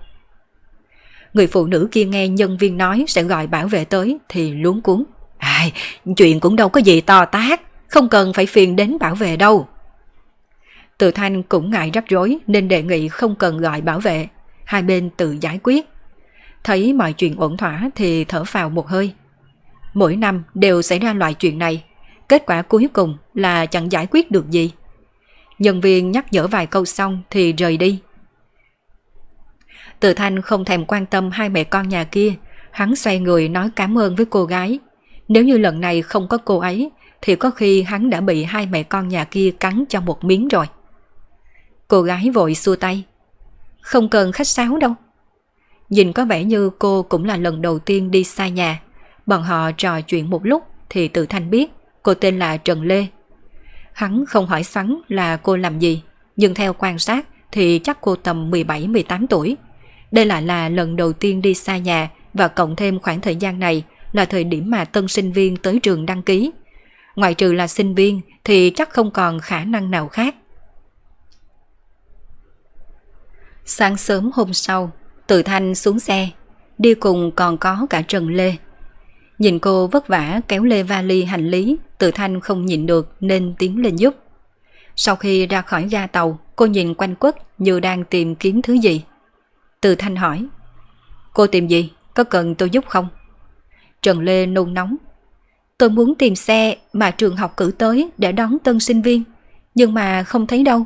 Người phụ nữ kia nghe nhân viên nói sẽ gọi bảo vệ tới thì luống cuốn. Ai, chuyện cũng đâu có gì to tát, không cần phải phiền đến bảo vệ đâu. Từ Thanh cũng ngại rắc rối nên đề nghị không cần gọi bảo vệ, hai bên tự giải quyết. Thấy mọi chuyện ổn thỏa thì thở phào một hơi. Mỗi năm đều xảy ra loại chuyện này, kết quả cuối cùng là chẳng giải quyết được gì. Nhân viên nhắc nhở vài câu xong thì rời đi. Từ Thanh không thèm quan tâm hai mẹ con nhà kia, hắn xoay người nói cảm ơn với cô gái. Nếu như lần này không có cô ấy, thì có khi hắn đã bị hai mẹ con nhà kia cắn cho một miếng rồi. Cô gái vội xua tay. Không cần khách sáo đâu. Nhìn có vẻ như cô cũng là lần đầu tiên đi xa nhà. Bọn họ trò chuyện một lúc thì tự thanh biết cô tên là Trần Lê. Hắn không hỏi xoắn là cô làm gì, nhưng theo quan sát thì chắc cô tầm 17-18 tuổi. Đây lại là lần đầu tiên đi xa nhà và cộng thêm khoảng thời gian này là thời điểm mà tân sinh viên tới trường đăng ký. Ngoài trừ là sinh viên thì chắc không còn khả năng nào khác. Sáng sớm hôm sau, Từ Thanh xuống xe, đi cùng còn có cả Trần Lê. Nhìn cô vất vả kéo lê vali hành lý, Từ Thanh không nhịn được nên tiến lên giúp. Sau khi ra khỏi ga tàu, cô nhìn quanh quất như đang tìm kiếm thứ gì. Từ Thanh hỏi, cô tìm gì? Có cần tôi giúp không? Trần Lê nôn nóng. Tôi muốn tìm xe mà trường học cử tới để đón tân sinh viên, nhưng mà không thấy đâu.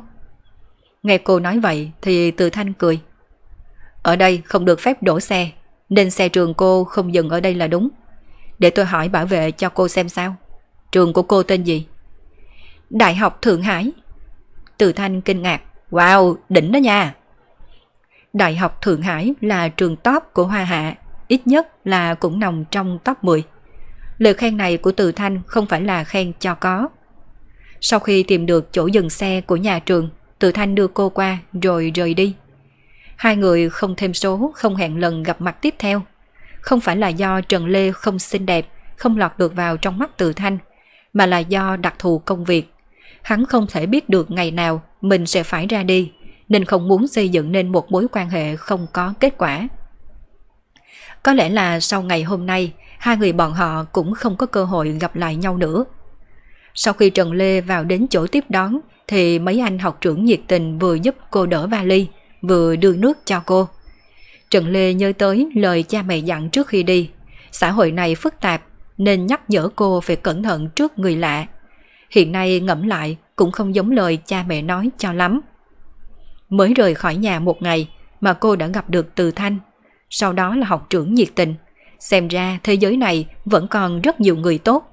Nghe cô nói vậy thì Từ Thanh cười. Ở đây không được phép đổ xe, nên xe trường cô không dừng ở đây là đúng. Để tôi hỏi bảo vệ cho cô xem sao. Trường của cô tên gì? Đại học Thượng Hải. Từ Thanh kinh ngạc. Wow, đỉnh đó nha. Đại học Thượng Hải là trường top của Hoa Hạ, ít nhất là cũng nằm trong top 10. Lời khen này của Từ Thanh không phải là khen cho có. Sau khi tìm được chỗ dừng xe của nhà trường, Từ Thanh đưa cô qua rồi rời đi. Hai người không thêm số, không hẹn lần gặp mặt tiếp theo. Không phải là do Trần Lê không xinh đẹp, không lọt được vào trong mắt Từ Thanh, mà là do đặc thù công việc. Hắn không thể biết được ngày nào mình sẽ phải ra đi, nên không muốn xây dựng nên một mối quan hệ không có kết quả. Có lẽ là sau ngày hôm nay, hai người bọn họ cũng không có cơ hội gặp lại nhau nữa. Sau khi Trần Lê vào đến chỗ tiếp đón, thì mấy anh học trưởng nhiệt tình vừa giúp cô đỡ vali, vừa đưa nước cho cô. Trần Lê nhớ tới lời cha mẹ dặn trước khi đi. Xã hội này phức tạp nên nhắc nhở cô phải cẩn thận trước người lạ. Hiện nay ngẫm lại cũng không giống lời cha mẹ nói cho lắm. Mới rời khỏi nhà một ngày mà cô đã gặp được Từ Thanh. Sau đó là học trưởng nhiệt tình. Xem ra thế giới này vẫn còn rất nhiều người tốt.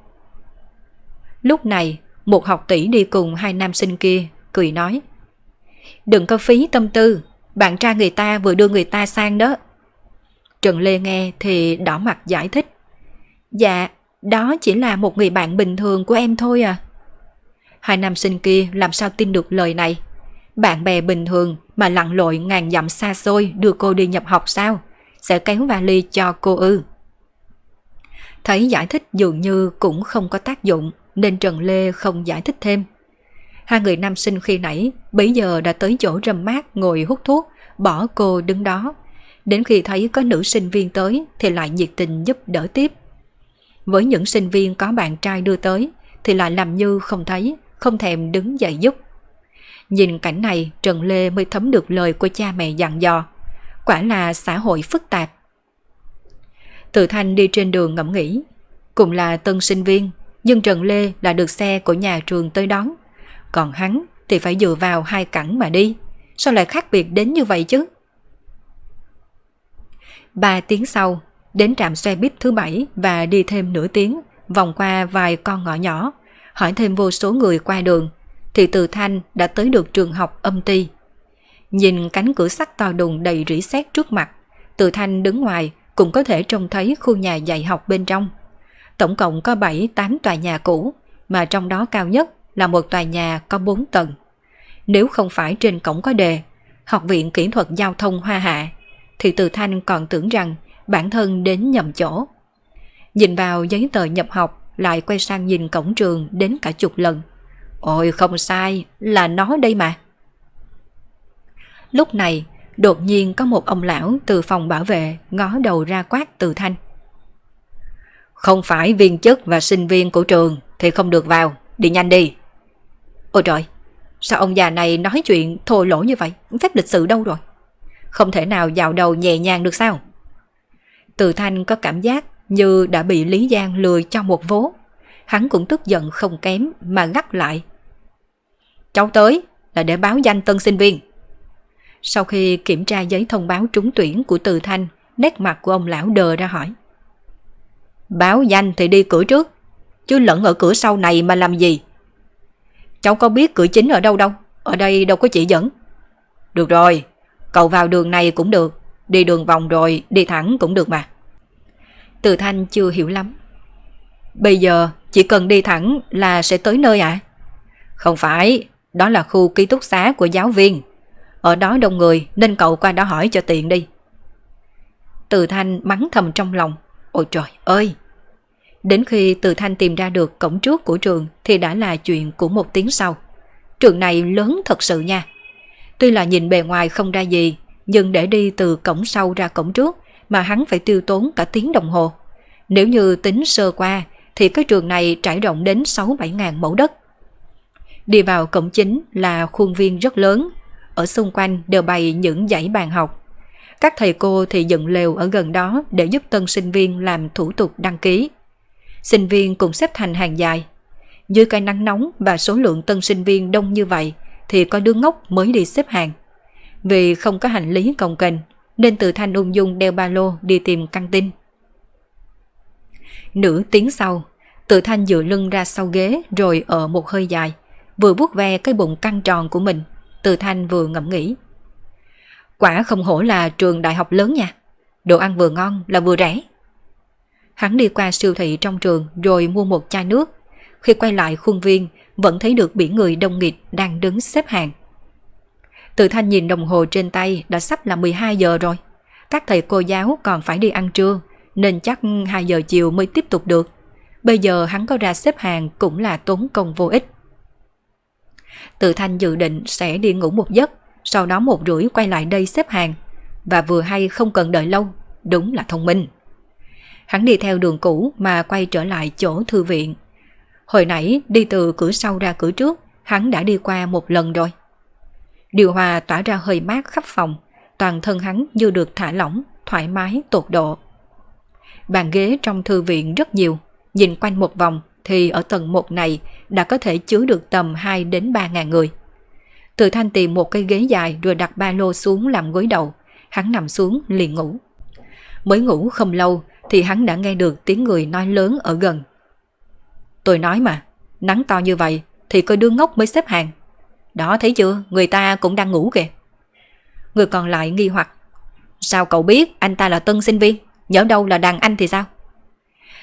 Lúc này, một học tỷ đi cùng hai nam sinh kia, cười nói. Đừng có phí tâm tư, bạn trai người ta vừa đưa người ta sang đó. Trần Lê nghe thì đỏ mặt giải thích. Dạ, đó chỉ là một người bạn bình thường của em thôi à. Hai nam sinh kia làm sao tin được lời này. Bạn bè bình thường mà lặn lội ngàn dặm xa xôi đưa cô đi nhập học sao? Sẽ kéo vali cho cô ư. Thấy giải thích dường như cũng không có tác dụng nên Trần Lê không giải thích thêm. Hai người nam sinh khi nãy bấy giờ đã tới chỗ râm mát ngồi hút thuốc, bỏ cô đứng đó. Đến khi thấy có nữ sinh viên tới thì lại nhiệt tình giúp đỡ tiếp. Với những sinh viên có bạn trai đưa tới thì lại làm như không thấy, không thèm đứng dậy giúp. Nhìn cảnh này Trần Lê mới thấm được lời của cha mẹ dặn dò. Quả là xã hội phức tạp. Từ Thanh đi trên đường ngẫm nghĩ. cũng là tân sinh viên, nhưng Trần Lê là được xe của nhà trường tới đón còn hắn thì phải dựa vào hai cẳng mà đi. Sao lại khác biệt đến như vậy chứ? Ba tiếng sau, đến trạm xe buýt thứ bảy và đi thêm nửa tiếng, vòng qua vài con ngõ nhỏ, hỏi thêm vô số người qua đường, thì từ thanh đã tới được trường học âm ti. Nhìn cánh cửa sắt to đùng đầy rỉ sét trước mặt, từ thanh đứng ngoài cũng có thể trông thấy khu nhà dạy học bên trong. Tổng cộng có 7-8 tòa nhà cũ, mà trong đó cao nhất là một tòa nhà có 4 tầng. Nếu không phải trên cổng có đề Học viện Kỹ thuật Giao thông Hoa Hạ thì Từ Thanh còn tưởng rằng bản thân đến nhầm chỗ. Nhìn vào giấy tờ nhập học lại quay sang nhìn cổng trường đến cả chục lần. Ôi không sai, là nó đây mà. Lúc này, đột nhiên có một ông lão từ phòng bảo vệ ngó đầu ra quát Từ Thanh. Không phải viên chức và sinh viên của trường thì không được vào, đi nhanh đi. Ôi trời, sao ông già này nói chuyện thô lỗ như vậy? Phép lịch sự đâu rồi? Không thể nào vào đầu nhẹ nhàng được sao? Từ Thanh có cảm giác như đã bị Lý Giang lừa cho một vố. Hắn cũng tức giận không kém mà gắt lại. Cháu tới là để báo danh tân sinh viên. Sau khi kiểm tra giấy thông báo trúng tuyển của Từ Thanh, nét mặt của ông lão đờ ra hỏi. Báo danh thì đi cửa trước, chứ lẫn ở cửa sau này mà làm gì? Cháu có biết cửa chính ở đâu đâu Ở đây đâu có chỉ dẫn Được rồi, Cậu vào đường này cũng được, Đi đường vòng rồi đi thẳng cũng được mà Từ Thanh chưa hiểu lắm Bây giờ chỉ cần đi thẳng là sẽ tới nơi ạ à? Không phải, Đó là khu ký túc xá của giáo viên Ở đó đông người, nên cậu qua đó hỏi cho tiện đi Từ Thanh mắng thầm trong lòng. Ôi trời ơi! Đến khi Từ Thanh tìm ra được cổng trước của trường thì đã là chuyện của một tiếng sau. Trường này lớn thật sự nha. Tuy là nhìn bề ngoài không ra gì, nhưng để đi từ cổng sau ra cổng trước mà hắn phải tiêu tốn cả tiếng đồng hồ. Nếu như tính sơ qua thì cái trường này trải rộng đến 6-7 ngàn mẫu đất. Đi vào cổng chính là khuôn viên rất lớn, ở xung quanh đều bày những dãy bàn học. Các thầy cô thì dựng lều ở gần đó để giúp tân sinh viên làm thủ tục đăng ký. Sinh viên cũng xếp thành hàng dài. Dưới cái nắng nóng và số lượng tân sinh viên đông như vậy thì có đứa ngốc mới đi xếp hàng. Vì không có hành lý cồng kềnh nên từ thanh ung dung đeo ba lô đi tìm căng tin. Nửa tiếng sau, tự thanh dựa lưng ra sau ghế rồi ở một hơi dài, vừa vuốt ve cái bụng căng tròn của mình, tự thanh vừa ngẫm nghĩ. Quả không hổ là trường đại học lớn nha, đồ ăn vừa ngon là vừa rẻ. Hắn đi qua siêu thị trong trường rồi mua một chai nước. Khi quay lại khuôn viên, vẫn thấy được biển người đông nghịt đang đứng xếp hàng. Tự thanh nhìn đồng hồ trên tay đã sắp là 12 giờ rồi. Các thầy cô giáo còn phải đi ăn trưa, nên chắc 2 giờ chiều mới tiếp tục được. Bây giờ hắn có ra xếp hàng cũng là tốn công vô ích. Tự thanh dự định sẽ đi ngủ một giấc, sau đó một rưỡi quay lại đây xếp hàng. Và vừa hay không cần đợi lâu, đúng là thông minh. Hắn đi theo đường cũ mà quay trở lại chỗ thư viện. Hồi nãy đi từ cửa sau ra cửa trước, hắn đã đi qua một lần rồi. Điều hòa tỏa ra hơi mát khắp phòng, toàn thân hắn như được thả lỏng, thoải mái, tột độ. Bàn ghế trong thư viện rất nhiều, nhìn quanh một vòng thì ở tầng 1 này đã có thể chứa được tầm 2 đến 3 ngàn người. Từ thanh tìm một cây ghế dài rồi đặt ba lô xuống làm gối đầu, hắn nằm xuống liền ngủ. Mới ngủ không lâu thì hắn đã nghe được tiếng người nói lớn ở gần. Tôi nói mà, nắng to như vậy thì coi đứa ngốc mới xếp hàng. Đó thấy chưa, người ta cũng đang ngủ kìa. Người còn lại nghi hoặc. Sao cậu biết anh ta là tân sinh viên? Nhớ đâu là đàn anh thì sao?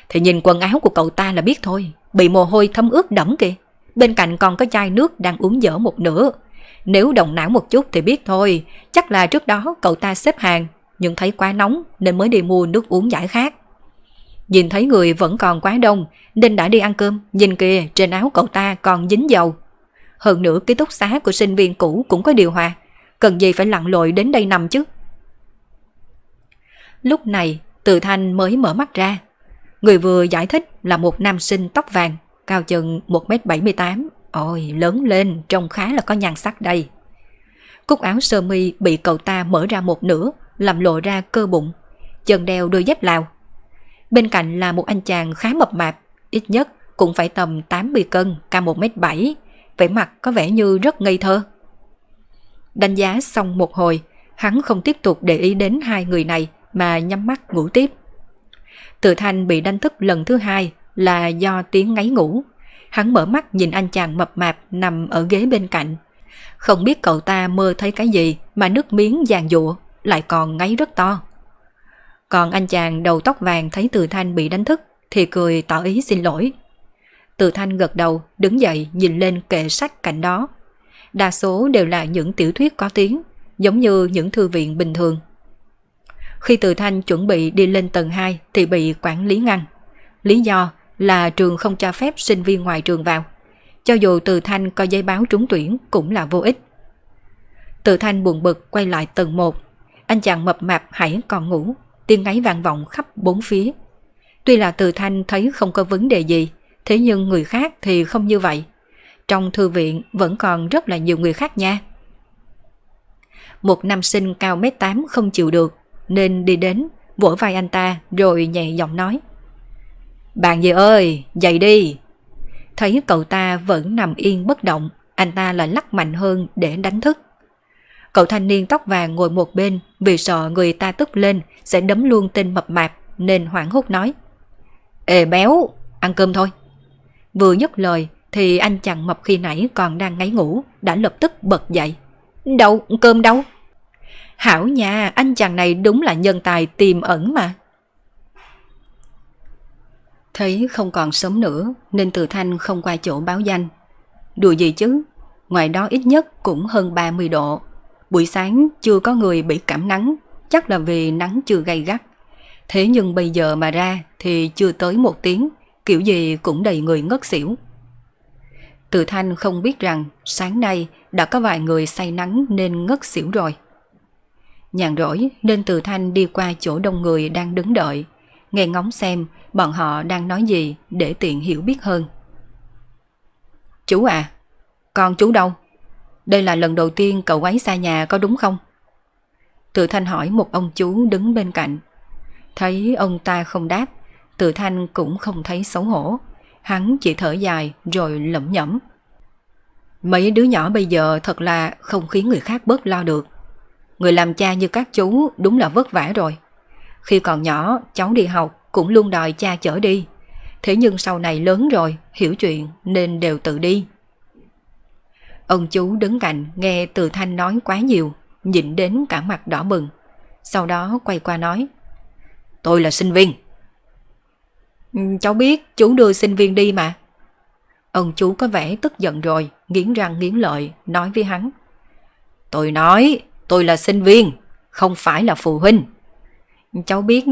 Thì nhìn quần áo của cậu ta là biết thôi. Bị mồ hôi thấm ướt đẫm kìa. Bên cạnh còn có chai nước đang uống dở một nửa. Nếu động não một chút thì biết thôi. Chắc là trước đó cậu ta xếp hàng. Nhưng thấy quá nóng nên mới đi mua nước uống giải khát. Nhìn thấy người vẫn còn quá đông nên đã đi ăn cơm. Nhìn kìa trên áo cậu ta còn dính dầu. Hơn nữa ký túc xá của sinh viên cũ cũng có điều hòa. Cần gì phải lặn lội đến đây nằm chứ? Lúc này, Từ Thanh mới mở mắt ra. Người vừa giải thích là một nam sinh tóc vàng, cao chừng 1m78. Ôi, lớn lên, trông khá là có nhan sắc đây. Cúc áo sơ mi bị cậu ta mở ra một nửa, làm lộ ra cơ bụng. Chân đeo đôi dép lào. Bên cạnh là một anh chàng khá mập mạp, ít nhất cũng phải tầm 80 cân, cao 1m7, vẻ mặt có vẻ như rất ngây thơ. Đánh giá xong một hồi, hắn không tiếp tục để ý đến hai người này mà nhắm mắt ngủ tiếp. Từ thanh bị đánh thức lần thứ hai là do tiếng ngáy ngủ. Hắn mở mắt nhìn anh chàng mập mạp nằm ở ghế bên cạnh. Không biết cậu ta mơ thấy cái gì mà nước miếng giàn dụa, lại còn ngáy rất to. Còn anh chàng đầu tóc vàng thấy từ thanh bị đánh thức thì cười tỏ ý xin lỗi. Từ thanh gật đầu, đứng dậy nhìn lên kệ sách cạnh đó. Đa số đều là những tiểu thuyết có tiếng, giống như những thư viện bình thường. Khi Từ Thanh chuẩn bị đi lên tầng 2 thì bị quản lý ngăn. Lý do là trường không cho phép sinh viên ngoài trường vào. Cho dù Từ Thanh có giấy báo trúng tuyển cũng là vô ích. Từ Thanh buồn bực quay lại tầng 1. Anh chàng mập mạp hãy còn ngủ, tiếng ngáy vang vọng khắp bốn phía. Tuy là Từ Thanh thấy không có vấn đề gì, thế nhưng người khác thì không như vậy. Trong thư viện vẫn còn rất là nhiều người khác nha. Một nam sinh cao mét 8 không chịu được, nên đi đến, vỗ vai anh ta rồi nhẹ giọng nói. Bạn gì ơi, dậy đi. Thấy cậu ta vẫn nằm yên bất động, anh ta lại lắc mạnh hơn để đánh thức. Cậu thanh niên tóc vàng ngồi một bên vì sợ người ta tức lên sẽ đấm luôn tên mập mạp nên hoảng hốt nói. Ê béo, ăn cơm thôi. Vừa nhấc lời thì anh chàng mập khi nãy còn đang ngáy ngủ đã lập tức bật dậy. Đâu, cơm đâu? Hảo nha, anh chàng này đúng là nhân tài tiềm ẩn mà. Thấy không còn sớm nữa nên Từ Thanh không qua chỗ báo danh. Đùa gì chứ, ngoài đó ít nhất cũng hơn 30 độ. Buổi sáng chưa có người bị cảm nắng, chắc là vì nắng chưa gay gắt. Thế nhưng bây giờ mà ra thì chưa tới một tiếng, kiểu gì cũng đầy người ngất xỉu. Từ Thanh không biết rằng sáng nay đã có vài người say nắng nên ngất xỉu rồi. Nhàn rỗi nên Từ Thanh đi qua chỗ đông người đang đứng đợi, nghe ngóng xem bọn họ đang nói gì để tiện hiểu biết hơn. Chú à, con chú đâu? Đây là lần đầu tiên cậu ấy xa nhà có đúng không? Từ Thanh hỏi một ông chú đứng bên cạnh. Thấy ông ta không đáp, Từ Thanh cũng không thấy xấu hổ. Hắn chỉ thở dài rồi lẩm nhẩm. Mấy đứa nhỏ bây giờ thật là không khiến người khác bớt lo được. Người làm cha như các chú đúng là vất vả rồi. Khi còn nhỏ, cháu đi học cũng luôn đòi cha chở đi. Thế nhưng sau này lớn rồi, hiểu chuyện nên đều tự đi. Ông chú đứng cạnh nghe Từ Thanh nói quá nhiều, nhịn đến cả mặt đỏ bừng. Sau đó quay qua nói. Tôi là sinh viên. Ừ, cháu biết chú đưa sinh viên đi mà. Ông chú có vẻ tức giận rồi, nghiến răng nghiến lợi, nói với hắn. Tôi nói, tôi là sinh viên, không phải là phụ huynh. Cháu biết...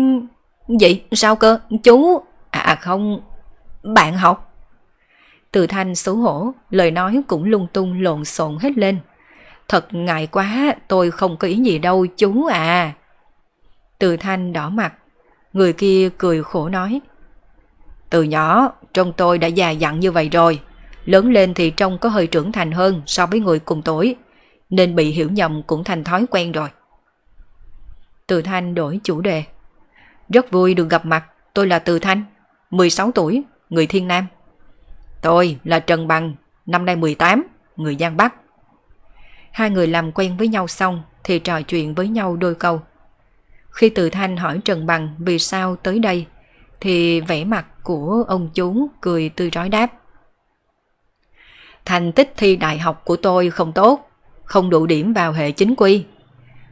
Vậy sao cơ? Chú... À, à không... Bạn học. Từ thanh xấu hổ, lời nói cũng lung tung lộn xộn hết lên. Thật ngại quá, tôi không có ý gì đâu chú à. Từ thanh đỏ mặt, người kia cười khổ nói. Từ nhỏ, trong tôi đã già dặn như vậy rồi. Lớn lên thì trông có hơi trưởng thành hơn so với người cùng tuổi, nên bị hiểu nhầm cũng thành thói quen rồi. Từ Thanh đổi chủ đề. Rất vui được gặp mặt, tôi là Từ Thanh, 16 tuổi, người Thiên Nam. Tôi là Trần Bằng, năm nay 18, người Giang Bắc. Hai người làm quen với nhau xong thì trò chuyện với nhau đôi câu. Khi Từ Thanh hỏi Trần Bằng vì sao tới đây, thì vẻ mặt của ông chú cười tươi rói đáp. Thành tích thi đại học của tôi không tốt, không đủ điểm vào hệ chính quy.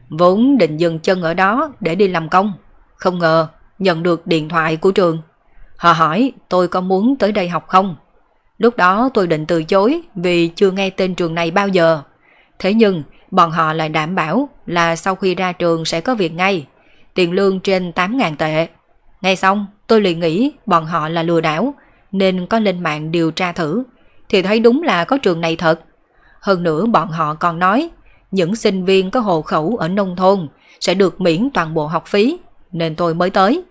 Vốn định dừng chân ở đó để đi làm công. Không ngờ nhận được điện thoại của trường. Họ hỏi tôi có muốn tới đây học không? Lúc đó tôi định từ chối vì chưa nghe tên trường này bao giờ. Thế nhưng, bọn họ lại đảm bảo là sau khi ra trường sẽ có việc ngay. Tiền lương trên 8.000 tệ. Ngay xong, tôi liền nghĩ bọn họ là lừa đảo, nên có lên mạng điều tra thử, thì thấy đúng là có trường này thật. Hơn nữa, bọn họ còn nói những sinh viên có hộ khẩu ở nông thôn sẽ được miễn toàn bộ học phí, nên tôi mới tới.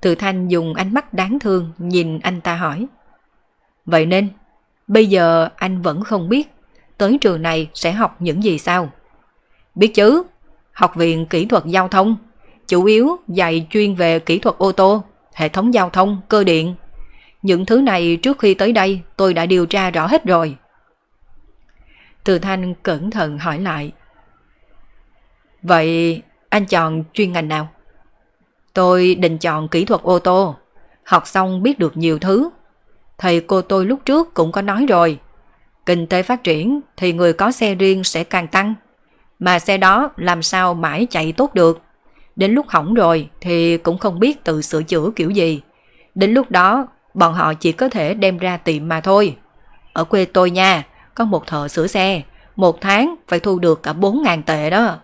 Từ Thanh dùng ánh mắt đáng thương nhìn anh ta hỏi. Vậy nên, bây giờ anh vẫn không biết tới trường này sẽ học những gì sao? Biết chứ, học viện kỹ thuật giao thông, chủ yếu dạy chuyên về kỹ thuật ô tô, hệ thống giao thông, cơ điện. Những thứ này trước khi tới đây tôi đã điều tra rõ hết rồi. Từ Thanh cẩn thận hỏi lại. Vậy anh chọn chuyên ngành nào? Tôi định chọn kỹ thuật ô tô. Học xong biết được nhiều thứ. Thầy cô tôi lúc trước cũng có nói rồi. Kinh tế phát triển thì người có xe riêng sẽ càng tăng. Mà xe đó làm sao mãi chạy tốt được. Đến lúc hỏng rồi thì cũng không biết tự sửa chữa kiểu gì. Đến lúc đó bọn họ chỉ có thể đem ra tiệm mà thôi. Ở quê tôi nha, có một thợ sửa xe, một tháng phải thu được cả 4.000 tệ đó.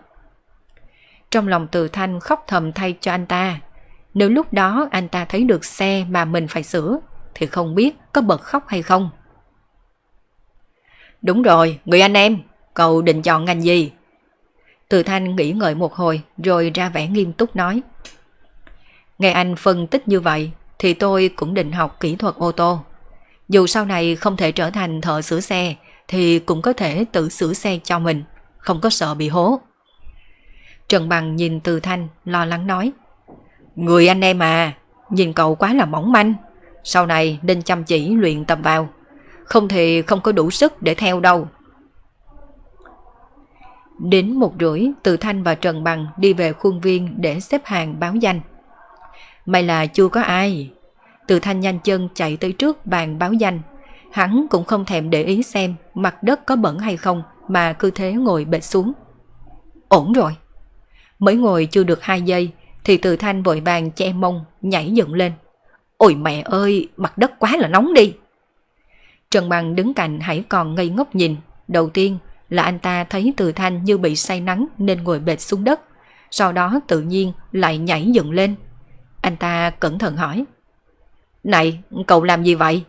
Trong lòng từ thanh khóc thầm thay cho anh ta. Nếu lúc đó anh ta thấy được xe mà mình phải sửa, thì không biết có bật khóc hay không. Đúng rồi, người anh em, cậu định chọn ngành gì? Từ thanh nghĩ ngợi một hồi rồi ra vẻ nghiêm túc nói. Nghe anh phân tích như vậy thì tôi cũng định học kỹ thuật ô tô. Dù sau này không thể trở thành thợ sửa xe thì cũng có thể tự sửa xe cho mình, không có sợ bị hố. Trần Bằng nhìn Từ Thanh lo lắng nói Người anh em à, nhìn cậu quá là mỏng manh, sau này nên chăm chỉ luyện tập vào, không thì không có đủ sức để theo đâu. Đến một rưỡi, Từ Thanh và Trần Bằng đi về khuôn viên để xếp hàng báo danh. May là chưa có ai. Từ Thanh nhanh chân chạy tới trước bàn báo danh. Hắn cũng không thèm để ý xem mặt đất có bẩn hay không mà cứ thế ngồi bệt xuống. Ổn rồi. Mới ngồi chưa được hai giây thì Từ Thanh vội vàng che mông nhảy dựng lên. Ôi mẹ ơi, mặt đất quá là nóng đi. Trần Bằng đứng cạnh hãy còn ngây ngốc nhìn. Đầu tiên là anh ta thấy Từ Thanh như bị say nắng nên ngồi bệt xuống đất. sau đó tự nhiên lại nhảy dựng lên. Anh ta cẩn thận hỏi. Này, cậu làm gì vậy?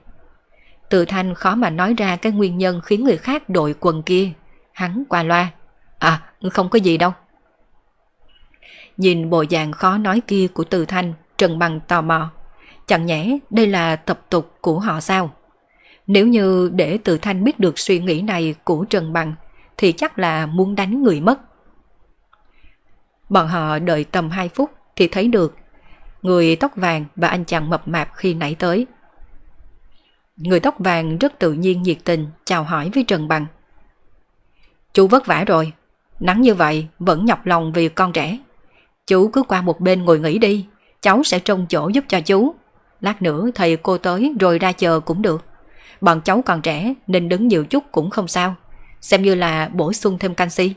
Từ thanh khó mà nói ra cái nguyên nhân khiến người khác đội quần kia. Hắn qua loa. À, không có gì đâu. Nhìn bộ dạng khó nói kia của từ thanh, Trần Bằng tò mò. Chẳng nhẽ đây là tập tục của họ sao? Nếu như để từ thanh biết được suy nghĩ này của Trần Bằng, thì chắc là muốn đánh người mất. Bọn họ đợi tầm 2 phút thì thấy được người tóc vàng và anh chàng mập mạp khi nãy tới. Người tóc vàng rất tự nhiên nhiệt tình chào hỏi với Trần Bằng. Chú vất vả rồi, nắng như vậy vẫn nhọc lòng vì con trẻ. Chú cứ qua một bên ngồi nghỉ đi, cháu sẽ trông chỗ giúp cho chú. Lát nữa thầy cô tới rồi ra chờ cũng được. Bọn cháu còn trẻ nên đứng nhiều chút cũng không sao. Xem như là bổ sung thêm canxi.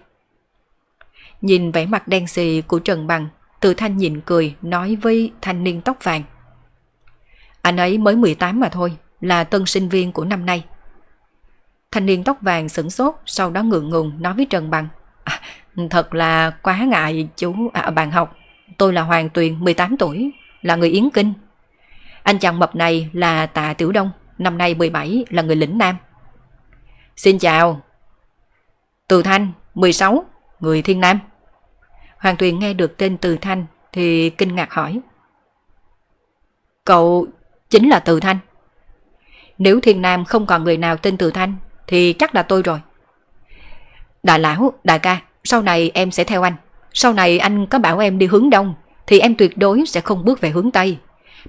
Nhìn vẻ mặt đen xì của Trần Bằng, từ thanh nhịn cười nói với thanh niên tóc vàng. Anh ấy mới 18 mà thôi, là tân sinh viên của năm nay. Thanh niên tóc vàng sửng sốt, sau đó ngượng ngùng nói với Trần Bằng. À, thật là quá ngại chú à, bạn học. Tôi là Hoàng Tuyền, 18 tuổi, là người Yến Kinh. Anh chàng mập này là Tạ Tiểu Đông, năm nay 17, là người lĩnh Nam. Xin chào. Từ Thanh, 16, người Thiên Nam. Hoàng Tuyền nghe được tên Từ Thanh thì kinh ngạc hỏi. Cậu chính là Từ Thanh. Nếu Thiên Nam không còn người nào tên Từ Thanh thì chắc là tôi rồi. Đại lão, đại ca, sau này em sẽ theo anh. Sau này anh có bảo em đi hướng đông thì em tuyệt đối sẽ không bước về hướng tây.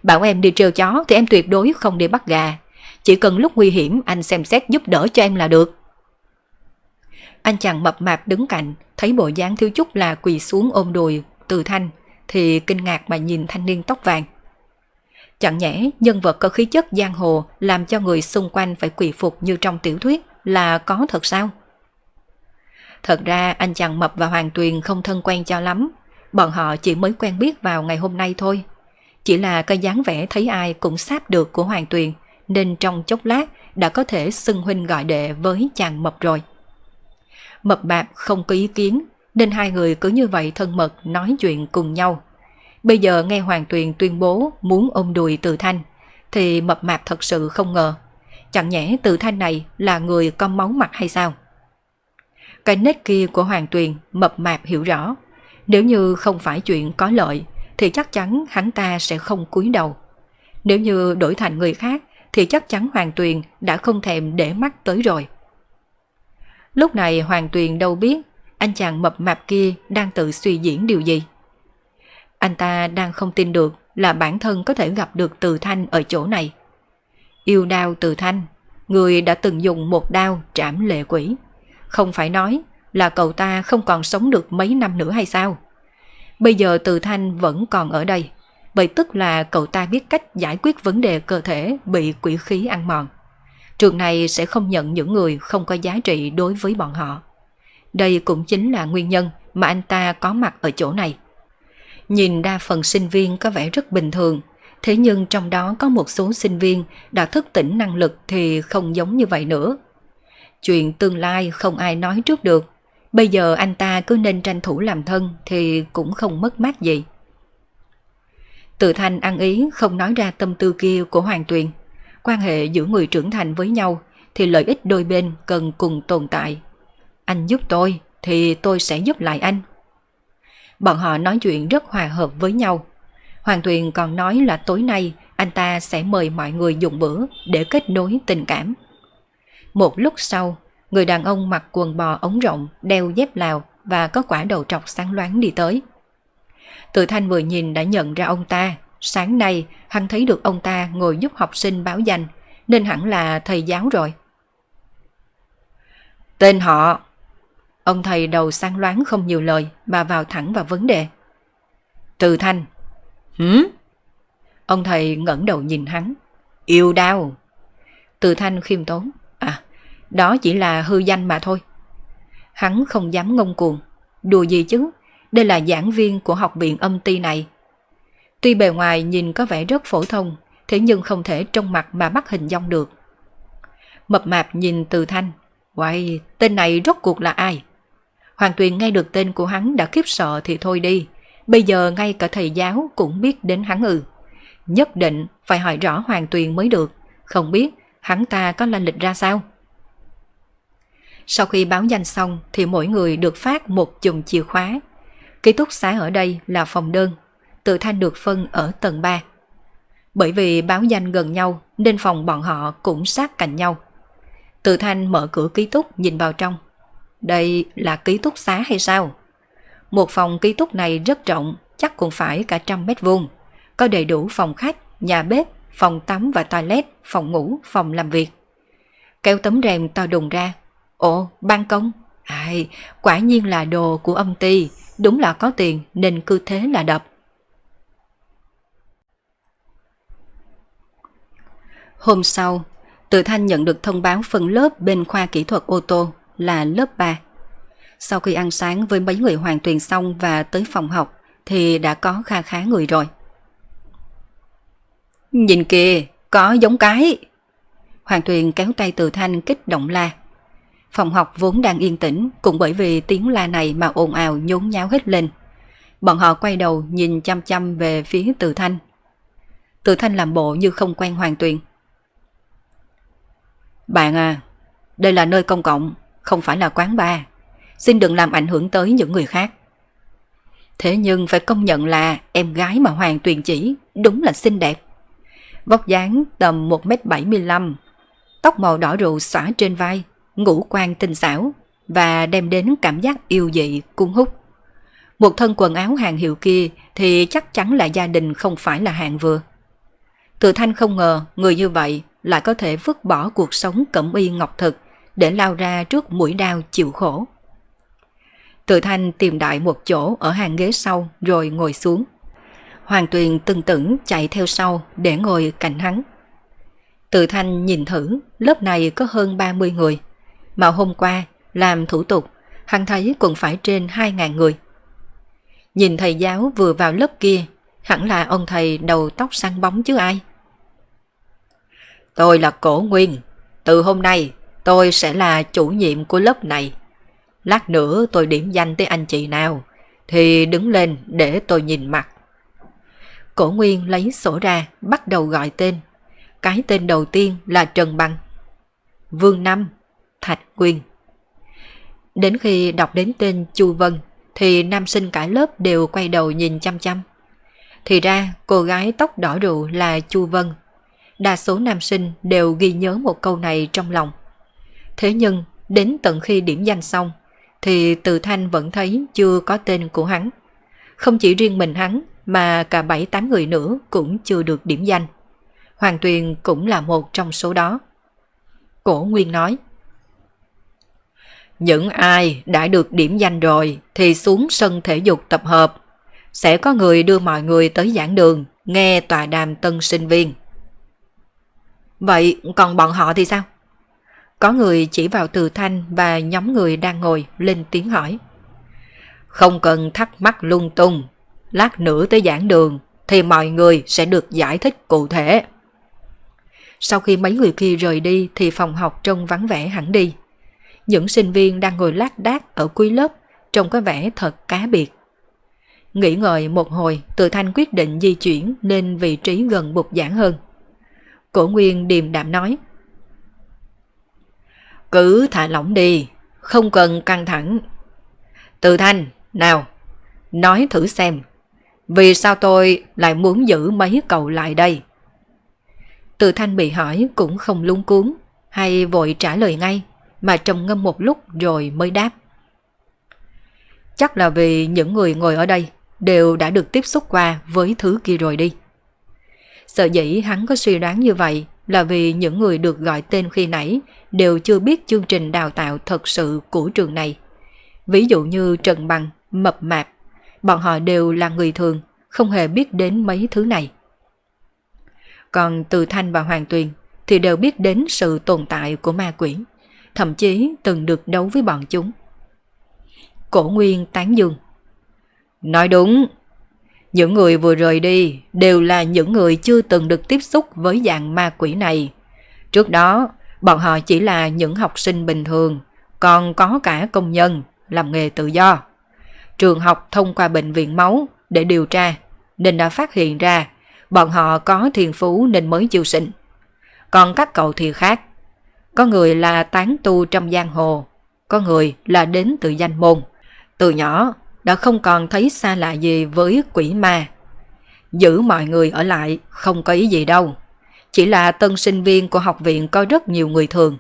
Bảo em đi trêu chó thì em tuyệt đối không đi bắt gà. Chỉ cần lúc nguy hiểm anh xem xét giúp đỡ cho em là được. Anh chàng mập mạp đứng cạnh, thấy bộ dáng thiếu chút là quỳ xuống ôm đùi từ thanh, thì kinh ngạc mà nhìn thanh niên tóc vàng. Chẳng nhẽ nhân vật có khí chất giang hồ làm cho người xung quanh phải quỳ phục như trong tiểu thuyết là có thật sao? Thật ra anh chàng Mập và Hoàng Tuyền không thân quen cho lắm, bọn họ chỉ mới quen biết vào ngày hôm nay thôi. Chỉ là cái dáng vẻ thấy ai cũng sáp được của Hoàng Tuyền, nên trong chốc lát đã có thể xưng huynh gọi đệ với chàng Mập rồi. Mập bạp không có ý kiến, nên hai người cứ như vậy thân mật nói chuyện cùng nhau. Bây giờ nghe Hoàng Tuyền tuyên bố muốn ôm đùi Từ Thanh, thì mập mạp thật sự không ngờ. Chẳng nhẽ Từ Thanh này là người có máu mặt hay sao? Cái nét kia của Hoàng Tuyền mập mạp hiểu rõ. Nếu như không phải chuyện có lợi, thì chắc chắn hắn ta sẽ không cúi đầu. Nếu như đổi thành người khác, thì chắc chắn Hoàng Tuyền đã không thèm để mắt tới rồi. Lúc này Hoàng Tuyền đâu biết anh chàng mập mạp kia đang tự suy diễn điều gì. Anh ta đang không tin được là bản thân có thể gặp được Từ Thanh ở chỗ này. Yêu đao Từ Thanh, người đã từng dùng một đao trảm lệ quỷ. Không phải nói là cậu ta không còn sống được mấy năm nữa hay sao? Bây giờ Từ Thanh vẫn còn ở đây, vậy tức là cậu ta biết cách giải quyết vấn đề cơ thể bị quỷ khí ăn mòn. Trường này sẽ không nhận những người không có giá trị đối với bọn họ. Đây cũng chính là nguyên nhân mà anh ta có mặt ở chỗ này. Nhìn đa phần sinh viên có vẻ rất bình thường, thế nhưng trong đó có một số sinh viên đã thức tỉnh năng lực thì không giống như vậy nữa. Chuyện tương lai không ai nói trước được, bây giờ anh ta cứ nên tranh thủ làm thân thì cũng không mất mát gì. Tự thanh ăn ý không nói ra tâm tư kia của Hoàng Tuyền. Quan hệ giữa người trưởng thành với nhau thì lợi ích đôi bên cần cùng tồn tại. Anh giúp tôi thì tôi sẽ giúp lại anh. Bọn họ nói chuyện rất hòa hợp với nhau. Hoàng Tuyền còn nói là tối nay anh ta sẽ mời mọi người dùng bữa để kết nối tình cảm. Một lúc sau, người đàn ông mặc quần bò ống rộng, đeo dép lào và có quả đầu trọc sáng loáng đi tới. Tự thanh vừa nhìn đã nhận ra ông ta. Sáng nay, hắn thấy được ông ta ngồi giúp học sinh báo danh, nên hẳn là thầy giáo rồi. Tên họ Ông thầy đầu sang loáng không nhiều lời mà vào thẳng vào vấn đề. Từ thanh. Hử? Ông thầy ngẩng đầu nhìn hắn. Yêu đau. Từ thanh khiêm tốn. Đó chỉ là hư danh mà thôi. Hắn không dám ngông cuồng. Đùa gì chứ, đây là giảng viên của học viện âm ti này. Tuy bề ngoài nhìn có vẻ rất phổ thông, thế nhưng không thể trong mặt mà bắt hình dung được. Mập mạp nhìn từ thanh. Quay, tên này rốt cuộc là ai? Hoàng Tuyền nghe được tên của hắn đã khiếp sợ thì thôi đi. Bây giờ ngay cả thầy giáo cũng biết đến hắn ừ. Nhất định phải hỏi rõ Hoàng Tuyền mới được. Không biết hắn ta có lên lịch ra sao? Sau khi báo danh xong thì mỗi người được phát một chùm chìa khóa. Ký túc xá ở đây là phòng đơn. Tự thanh được phân ở tầng 3. Bởi vì báo danh gần nhau nên phòng bọn họ cũng sát cạnh nhau. Tự thanh mở cửa ký túc nhìn vào trong. Đây là ký túc xá hay sao? Một phòng ký túc này rất rộng, chắc cũng phải cả trăm mét vuông. Có đầy đủ phòng khách, nhà bếp, phòng tắm và toilet, phòng ngủ, phòng làm việc. Kéo tấm rèm to đùng ra. Ồ, ban công. Ai, quả nhiên là đồ của ông Ti. Đúng là có tiền nên cứ thế là đập. Hôm sau, Tự Thanh nhận được thông báo phân lớp bên khoa kỹ thuật ô tô là lớp 3. Sau khi ăn sáng với mấy người hoàn tuyền xong và tới phòng học thì đã có kha khá người rồi. Nhìn kìa, có giống cái. Hoàng Tuyền kéo tay Từ Thanh kích động la. Phòng học vốn đang yên tĩnh cũng bởi vì tiếng la này mà ồn ào nhốn nháo hết lên. Bọn họ quay đầu nhìn chăm chăm về phía Từ Thanh. Từ Thanh làm bộ như không quen Hoàng Tuyền. Bạn à, đây là nơi công cộng, không phải là quán bar. Xin đừng làm ảnh hưởng tới những người khác. Thế nhưng phải công nhận là em gái mà Hoàng Tuyền chỉ đúng là xinh đẹp. Vóc dáng tầm 1m75, tóc màu đỏ rượu xõa trên vai, ngũ quan tinh xảo và đem đến cảm giác yêu dị, cuốn hút. Một thân quần áo hàng hiệu kia thì chắc chắn là gia đình không phải là hạng vừa. Tự thanh không ngờ người như vậy lại có thể vứt bỏ cuộc sống cẩm y ngọc thực để lao ra trước mũi đao chịu khổ. Tự thanh tìm đại một chỗ ở hàng ghế sau rồi ngồi xuống. Hoàng Tuyền từng tửng chạy theo sau để ngồi cạnh hắn. Tự thanh nhìn thử lớp này có hơn 30 người. Mà hôm qua làm thủ tục hắn thấy cũng phải trên 2.000 người. Nhìn thầy giáo vừa vào lớp kia hẳn là ông thầy đầu tóc săn bóng chứ ai. Tôi là Cổ Nguyên. Từ hôm nay tôi sẽ là chủ nhiệm của lớp này. Lát nữa tôi điểm danh tới anh chị nào thì đứng lên để tôi nhìn mặt. Cổ Nguyên lấy sổ ra bắt đầu gọi tên. Cái tên đầu tiên là Trần Bằng. Vương Năm, Thạch Quyên. Đến khi đọc đến tên Chu Vân thì nam sinh cả lớp đều quay đầu nhìn chăm chăm. Thì ra cô gái tóc đỏ rượu là Chu Vân đa số nam sinh đều ghi nhớ một câu này trong lòng. Thế nhưng, đến tận khi điểm danh xong, thì Từ Thanh vẫn thấy chưa có tên của hắn. Không chỉ riêng mình hắn, mà cả 7-8 người nữa cũng chưa được điểm danh. Hoàng Tuyền cũng là một trong số đó. Cổ Nguyên nói, những ai đã được điểm danh rồi thì xuống sân thể dục tập hợp. Sẽ có người đưa mọi người tới giảng đường, nghe tòa đàm tân sinh viên. Vậy còn bọn họ thì sao? Có người chỉ vào từ thanh và nhóm người đang ngồi lên tiếng hỏi. Không cần thắc mắc lung tung, lát nữa tới giảng đường thì mọi người sẽ được giải thích cụ thể. Sau khi mấy người kia rời đi thì phòng học trông vắng vẻ hẳn đi. Những sinh viên đang ngồi lác đác ở cuối lớp trông có vẻ thật cá biệt. Nghĩ ngợi một hồi, Từ Thanh quyết định di chuyển lên vị trí gần bục giảng hơn. Cổ Nguyên điềm đạm nói. Cứ thả lỏng đi, không cần căng thẳng. Từ thanh, nào, nói thử xem, vì sao tôi lại muốn giữ mấy cậu lại đây? Từ thanh bị hỏi cũng không lung cuốn, hay vội trả lời ngay, mà trầm ngâm một lúc rồi mới đáp. Chắc là vì những người ngồi ở đây đều đã được tiếp xúc qua với thứ kia rồi đi. Sợ dĩ hắn có suy đoán như vậy là vì những người được gọi tên khi nãy đều chưa biết chương trình đào tạo thật sự của trường này. Ví dụ như Trần Bằng, Mập Mạp, bọn họ đều là người thường, không hề biết đến mấy thứ này. Còn Từ Thanh và Hoàng Tuyền thì đều biết đến sự tồn tại của ma quỷ, thậm chí từng được đấu với bọn chúng. Cổ Nguyên tán dương. Nói đúng, những người vừa rời đi đều là những người chưa từng được tiếp xúc với dạng ma quỷ này. Trước đó, bọn họ chỉ là những học sinh bình thường, còn có cả công nhân, làm nghề tự do. Trường học thông qua bệnh viện máu để điều tra, nên đã phát hiện ra bọn họ có thiền phú nên mới chịu sinh. Còn các cậu thì khác. Có người là tán tu trong giang hồ, có người là đến từ danh môn. Từ nhỏ đã không còn thấy xa lạ gì với quỷ ma. Giữ mọi người ở lại không có ý gì đâu. Chỉ là tân sinh viên của học viện có rất nhiều người thường.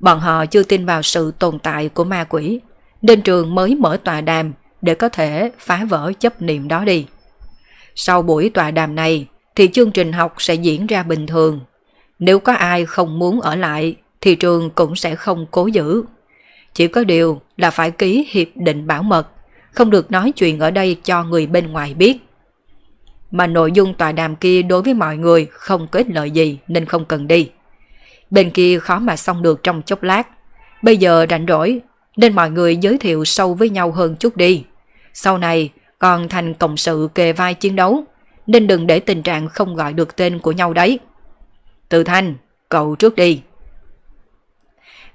Bọn họ chưa tin vào sự tồn tại của ma quỷ, nên trường mới mở tòa đàm để có thể phá vỡ chấp niệm đó đi. Sau buổi tòa đàm này thì chương trình học sẽ diễn ra bình thường. Nếu có ai không muốn ở lại thị trường cũng sẽ không cố giữ. Chỉ có điều là phải ký hiệp định bảo mật, không được nói chuyện ở đây cho người bên ngoài biết. Mà nội dung tòa đàm kia đối với mọi người không có ích lợi gì nên không cần đi. Bên kia khó mà xong được trong chốc lát. Bây giờ rảnh rỗi nên mọi người giới thiệu sâu với nhau hơn chút đi. Sau này còn thành cộng sự kề vai chiến đấu nên đừng để tình trạng không gọi được tên của nhau đấy. Từ Thanh, cậu trước đi.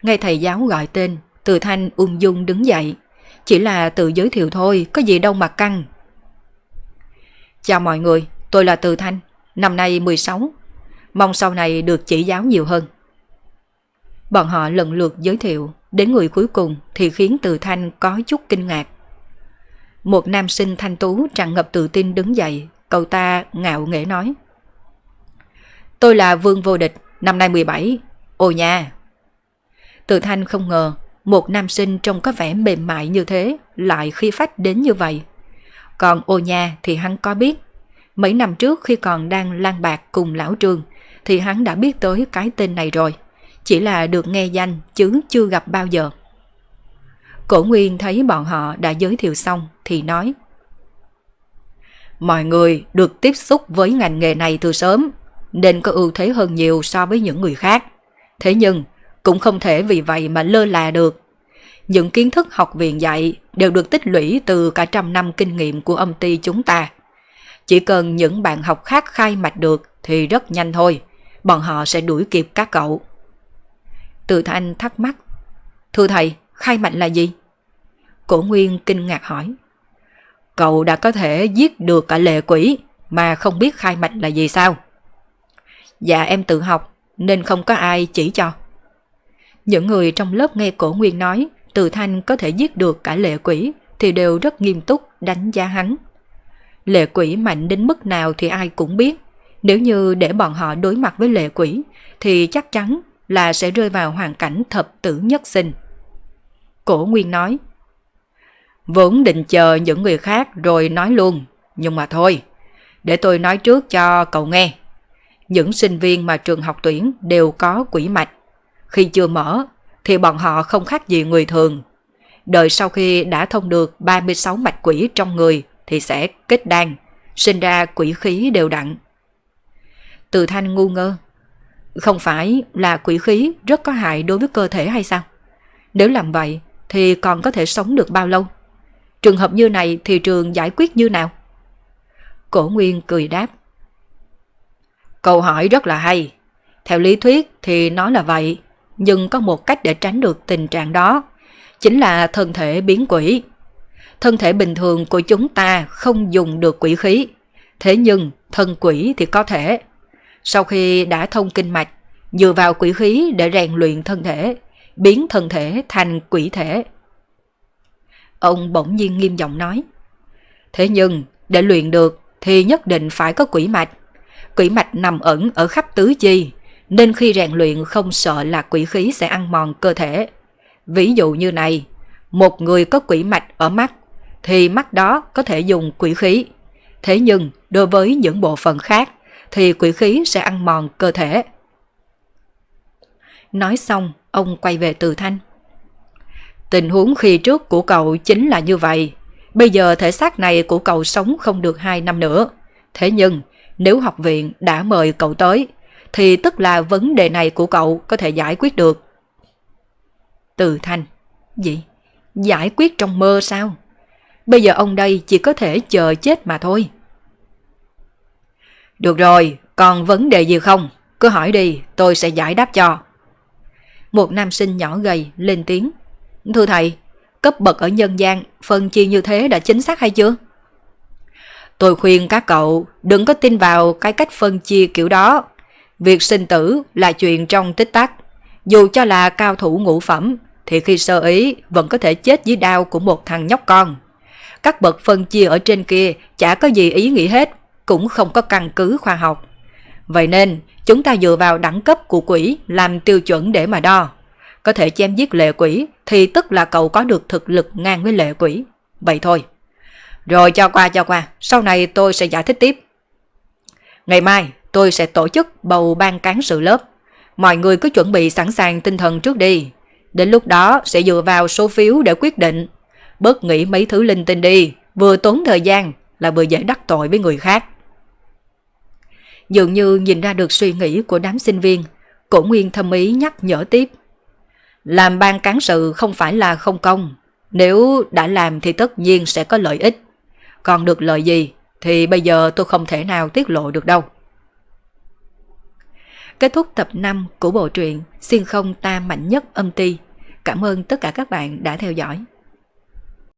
Ngay thầy giáo gọi tên, Từ Thanh ung dung đứng dậy. Chỉ là tự giới thiệu thôi, có gì đâu mà căng. Chào mọi người, tôi là Từ Thanh, năm nay 16. Mong sau này được chỉ giáo nhiều hơn. Bọn họ lần lượt giới thiệu, đến người cuối cùng thì khiến Từ Thanh có chút kinh ngạc. Một nam sinh thanh tú tràn ngập tự tin đứng dậy, cậu ta ngạo nghễ nói. Tôi là Vương Vô Địch, năm nay 17. Ồ nha! Từ Thanh không ngờ, một nam sinh trông có vẻ mềm mại như thế lại khi phách đến như vậy. Còn ô nha thì hắn có biết. Mấy năm trước khi còn đang lan bạc cùng lão trường, thì hắn đã biết tới cái tên này rồi. Chỉ là được nghe danh, chứ chưa gặp bao giờ. Cổ Nguyên thấy bọn họ đã giới thiệu xong thì nói, Mọi người được tiếp xúc với ngành nghề này từ sớm, nên có ưu thế hơn nhiều so với những người khác. Thế nhưng cũng không thể vì vậy mà lơ là được. Những kiến thức học viện dạy đều được tích lũy từ cả trăm năm kinh nghiệm của âm ty chúng ta. Chỉ cần những bạn học khác khai mạch được thì rất nhanh thôi, bọn họ sẽ đuổi kịp các cậu. Từ Thanh thắc mắc. Thưa thầy, khai mạch là gì? Cổ Nguyên kinh ngạc hỏi. Cậu đã có thể giết được cả lệ quỷ mà không biết khai mạch là gì sao? Dạ em tự học nên không có ai chỉ cho. Những người trong lớp nghe cổ Nguyên nói Từ Thanh có thể giết được cả lệ quỷ thì đều rất nghiêm túc đánh giá hắn. Lệ quỷ mạnh đến mức nào thì ai cũng biết. Nếu như để bọn họ đối mặt với lệ quỷ thì chắc chắn là sẽ rơi vào hoàn cảnh thập tử nhất sinh. Cổ Nguyên nói Vốn định chờ những người khác rồi nói luôn, nhưng mà thôi, để tôi nói trước cho cậu nghe. Những sinh viên mà trường học tuyển đều có quỷ mạch. Khi chưa mở thì bọn họ không khác gì người thường. Đợi sau khi đã thông được 36 mạch quỷ trong người thì sẽ kết đan, sinh ra quỷ khí đều đặn. Từ thanh ngu ngơ. Không phải là quỷ khí rất có hại đối với cơ thể hay sao? Nếu làm vậy thì còn có thể sống được bao lâu? Trường hợp như này thì trường giải quyết như nào? Cổ Nguyên cười đáp. Câu hỏi rất là hay. Theo lý thuyết thì nó là vậy, nhưng có một cách để tránh được tình trạng đó, chính là thân thể biến quỷ. Thân thể bình thường của chúng ta không dùng được quỷ khí, thế nhưng thân quỷ thì có thể. Sau khi đã thông kinh mạch, dựa vào quỷ khí để rèn luyện thân thể, biến thân thể thành quỷ thể. Ông bỗng nhiên nghiêm giọng nói. Thế nhưng, để luyện được thì nhất định phải có quỷ mạch. Quỷ mạch nằm ẩn ở khắp tứ chi, nên khi rèn luyện không sợ là quỷ khí sẽ ăn mòn cơ thể. Ví dụ như này, một người có quỷ mạch ở mắt, thì mắt đó có thể dùng quỷ khí. Thế nhưng, đối với những bộ phận khác, thì quỷ khí sẽ ăn mòn cơ thể. Nói xong, ông quay về từ thanh. Tình huống khi trước của cậu chính là như vậy. Bây giờ thể xác này của cậu sống không được 2 năm nữa. Thế nhưng, nếu học viện đã mời cậu tới, thì tức là vấn đề này của cậu có thể giải quyết được. Từ thanh, gì? Giải quyết trong mơ sao? Bây giờ ông đây chỉ có thể chờ chết mà thôi. Được rồi, còn vấn đề gì không? Cứ hỏi đi, tôi sẽ giải đáp cho. Một nam sinh nhỏ gầy lên tiếng. Thưa thầy, cấp bậc ở nhân gian phân chia như thế đã chính xác hay chưa? Tôi khuyên các cậu đừng có tin vào cái cách phân chia kiểu đó. Việc sinh tử là chuyện trong tích tắc. Dù cho là cao thủ ngũ phẩm, thì khi sơ ý vẫn có thể chết dưới đao của một thằng nhóc con. Các bậc phân chia ở trên kia chả có gì ý nghĩa hết, cũng không có căn cứ khoa học. Vậy nên, chúng ta dựa vào đẳng cấp của quỷ làm tiêu chuẩn để mà đo. Có thể chém giết lệ quỷ thì tức là cậu có được thực lực ngang với lệ quỷ. Vậy thôi. Rồi cho qua cho qua, sau này tôi sẽ giải thích tiếp. Ngày mai tôi sẽ tổ chức bầu ban cán sự lớp. Mọi người cứ chuẩn bị sẵn sàng tinh thần trước đi. Đến lúc đó sẽ dựa vào số phiếu để quyết định. Bớt nghĩ mấy thứ linh tinh đi, vừa tốn thời gian là vừa dễ đắc tội với người khác. Dường như nhìn ra được suy nghĩ của đám sinh viên, cổ nguyên thâm ý nhắc nhở tiếp. Làm ban cán sự không phải là không công, nếu đã làm thì tất nhiên sẽ có lợi ích. Còn được lợi gì thì bây giờ tôi không thể nào tiết lộ được đâu. Kết thúc tập 5 của bộ truyện Xuyên không ta mạnh nhất âm ti. Cảm ơn tất cả các bạn đã theo dõi.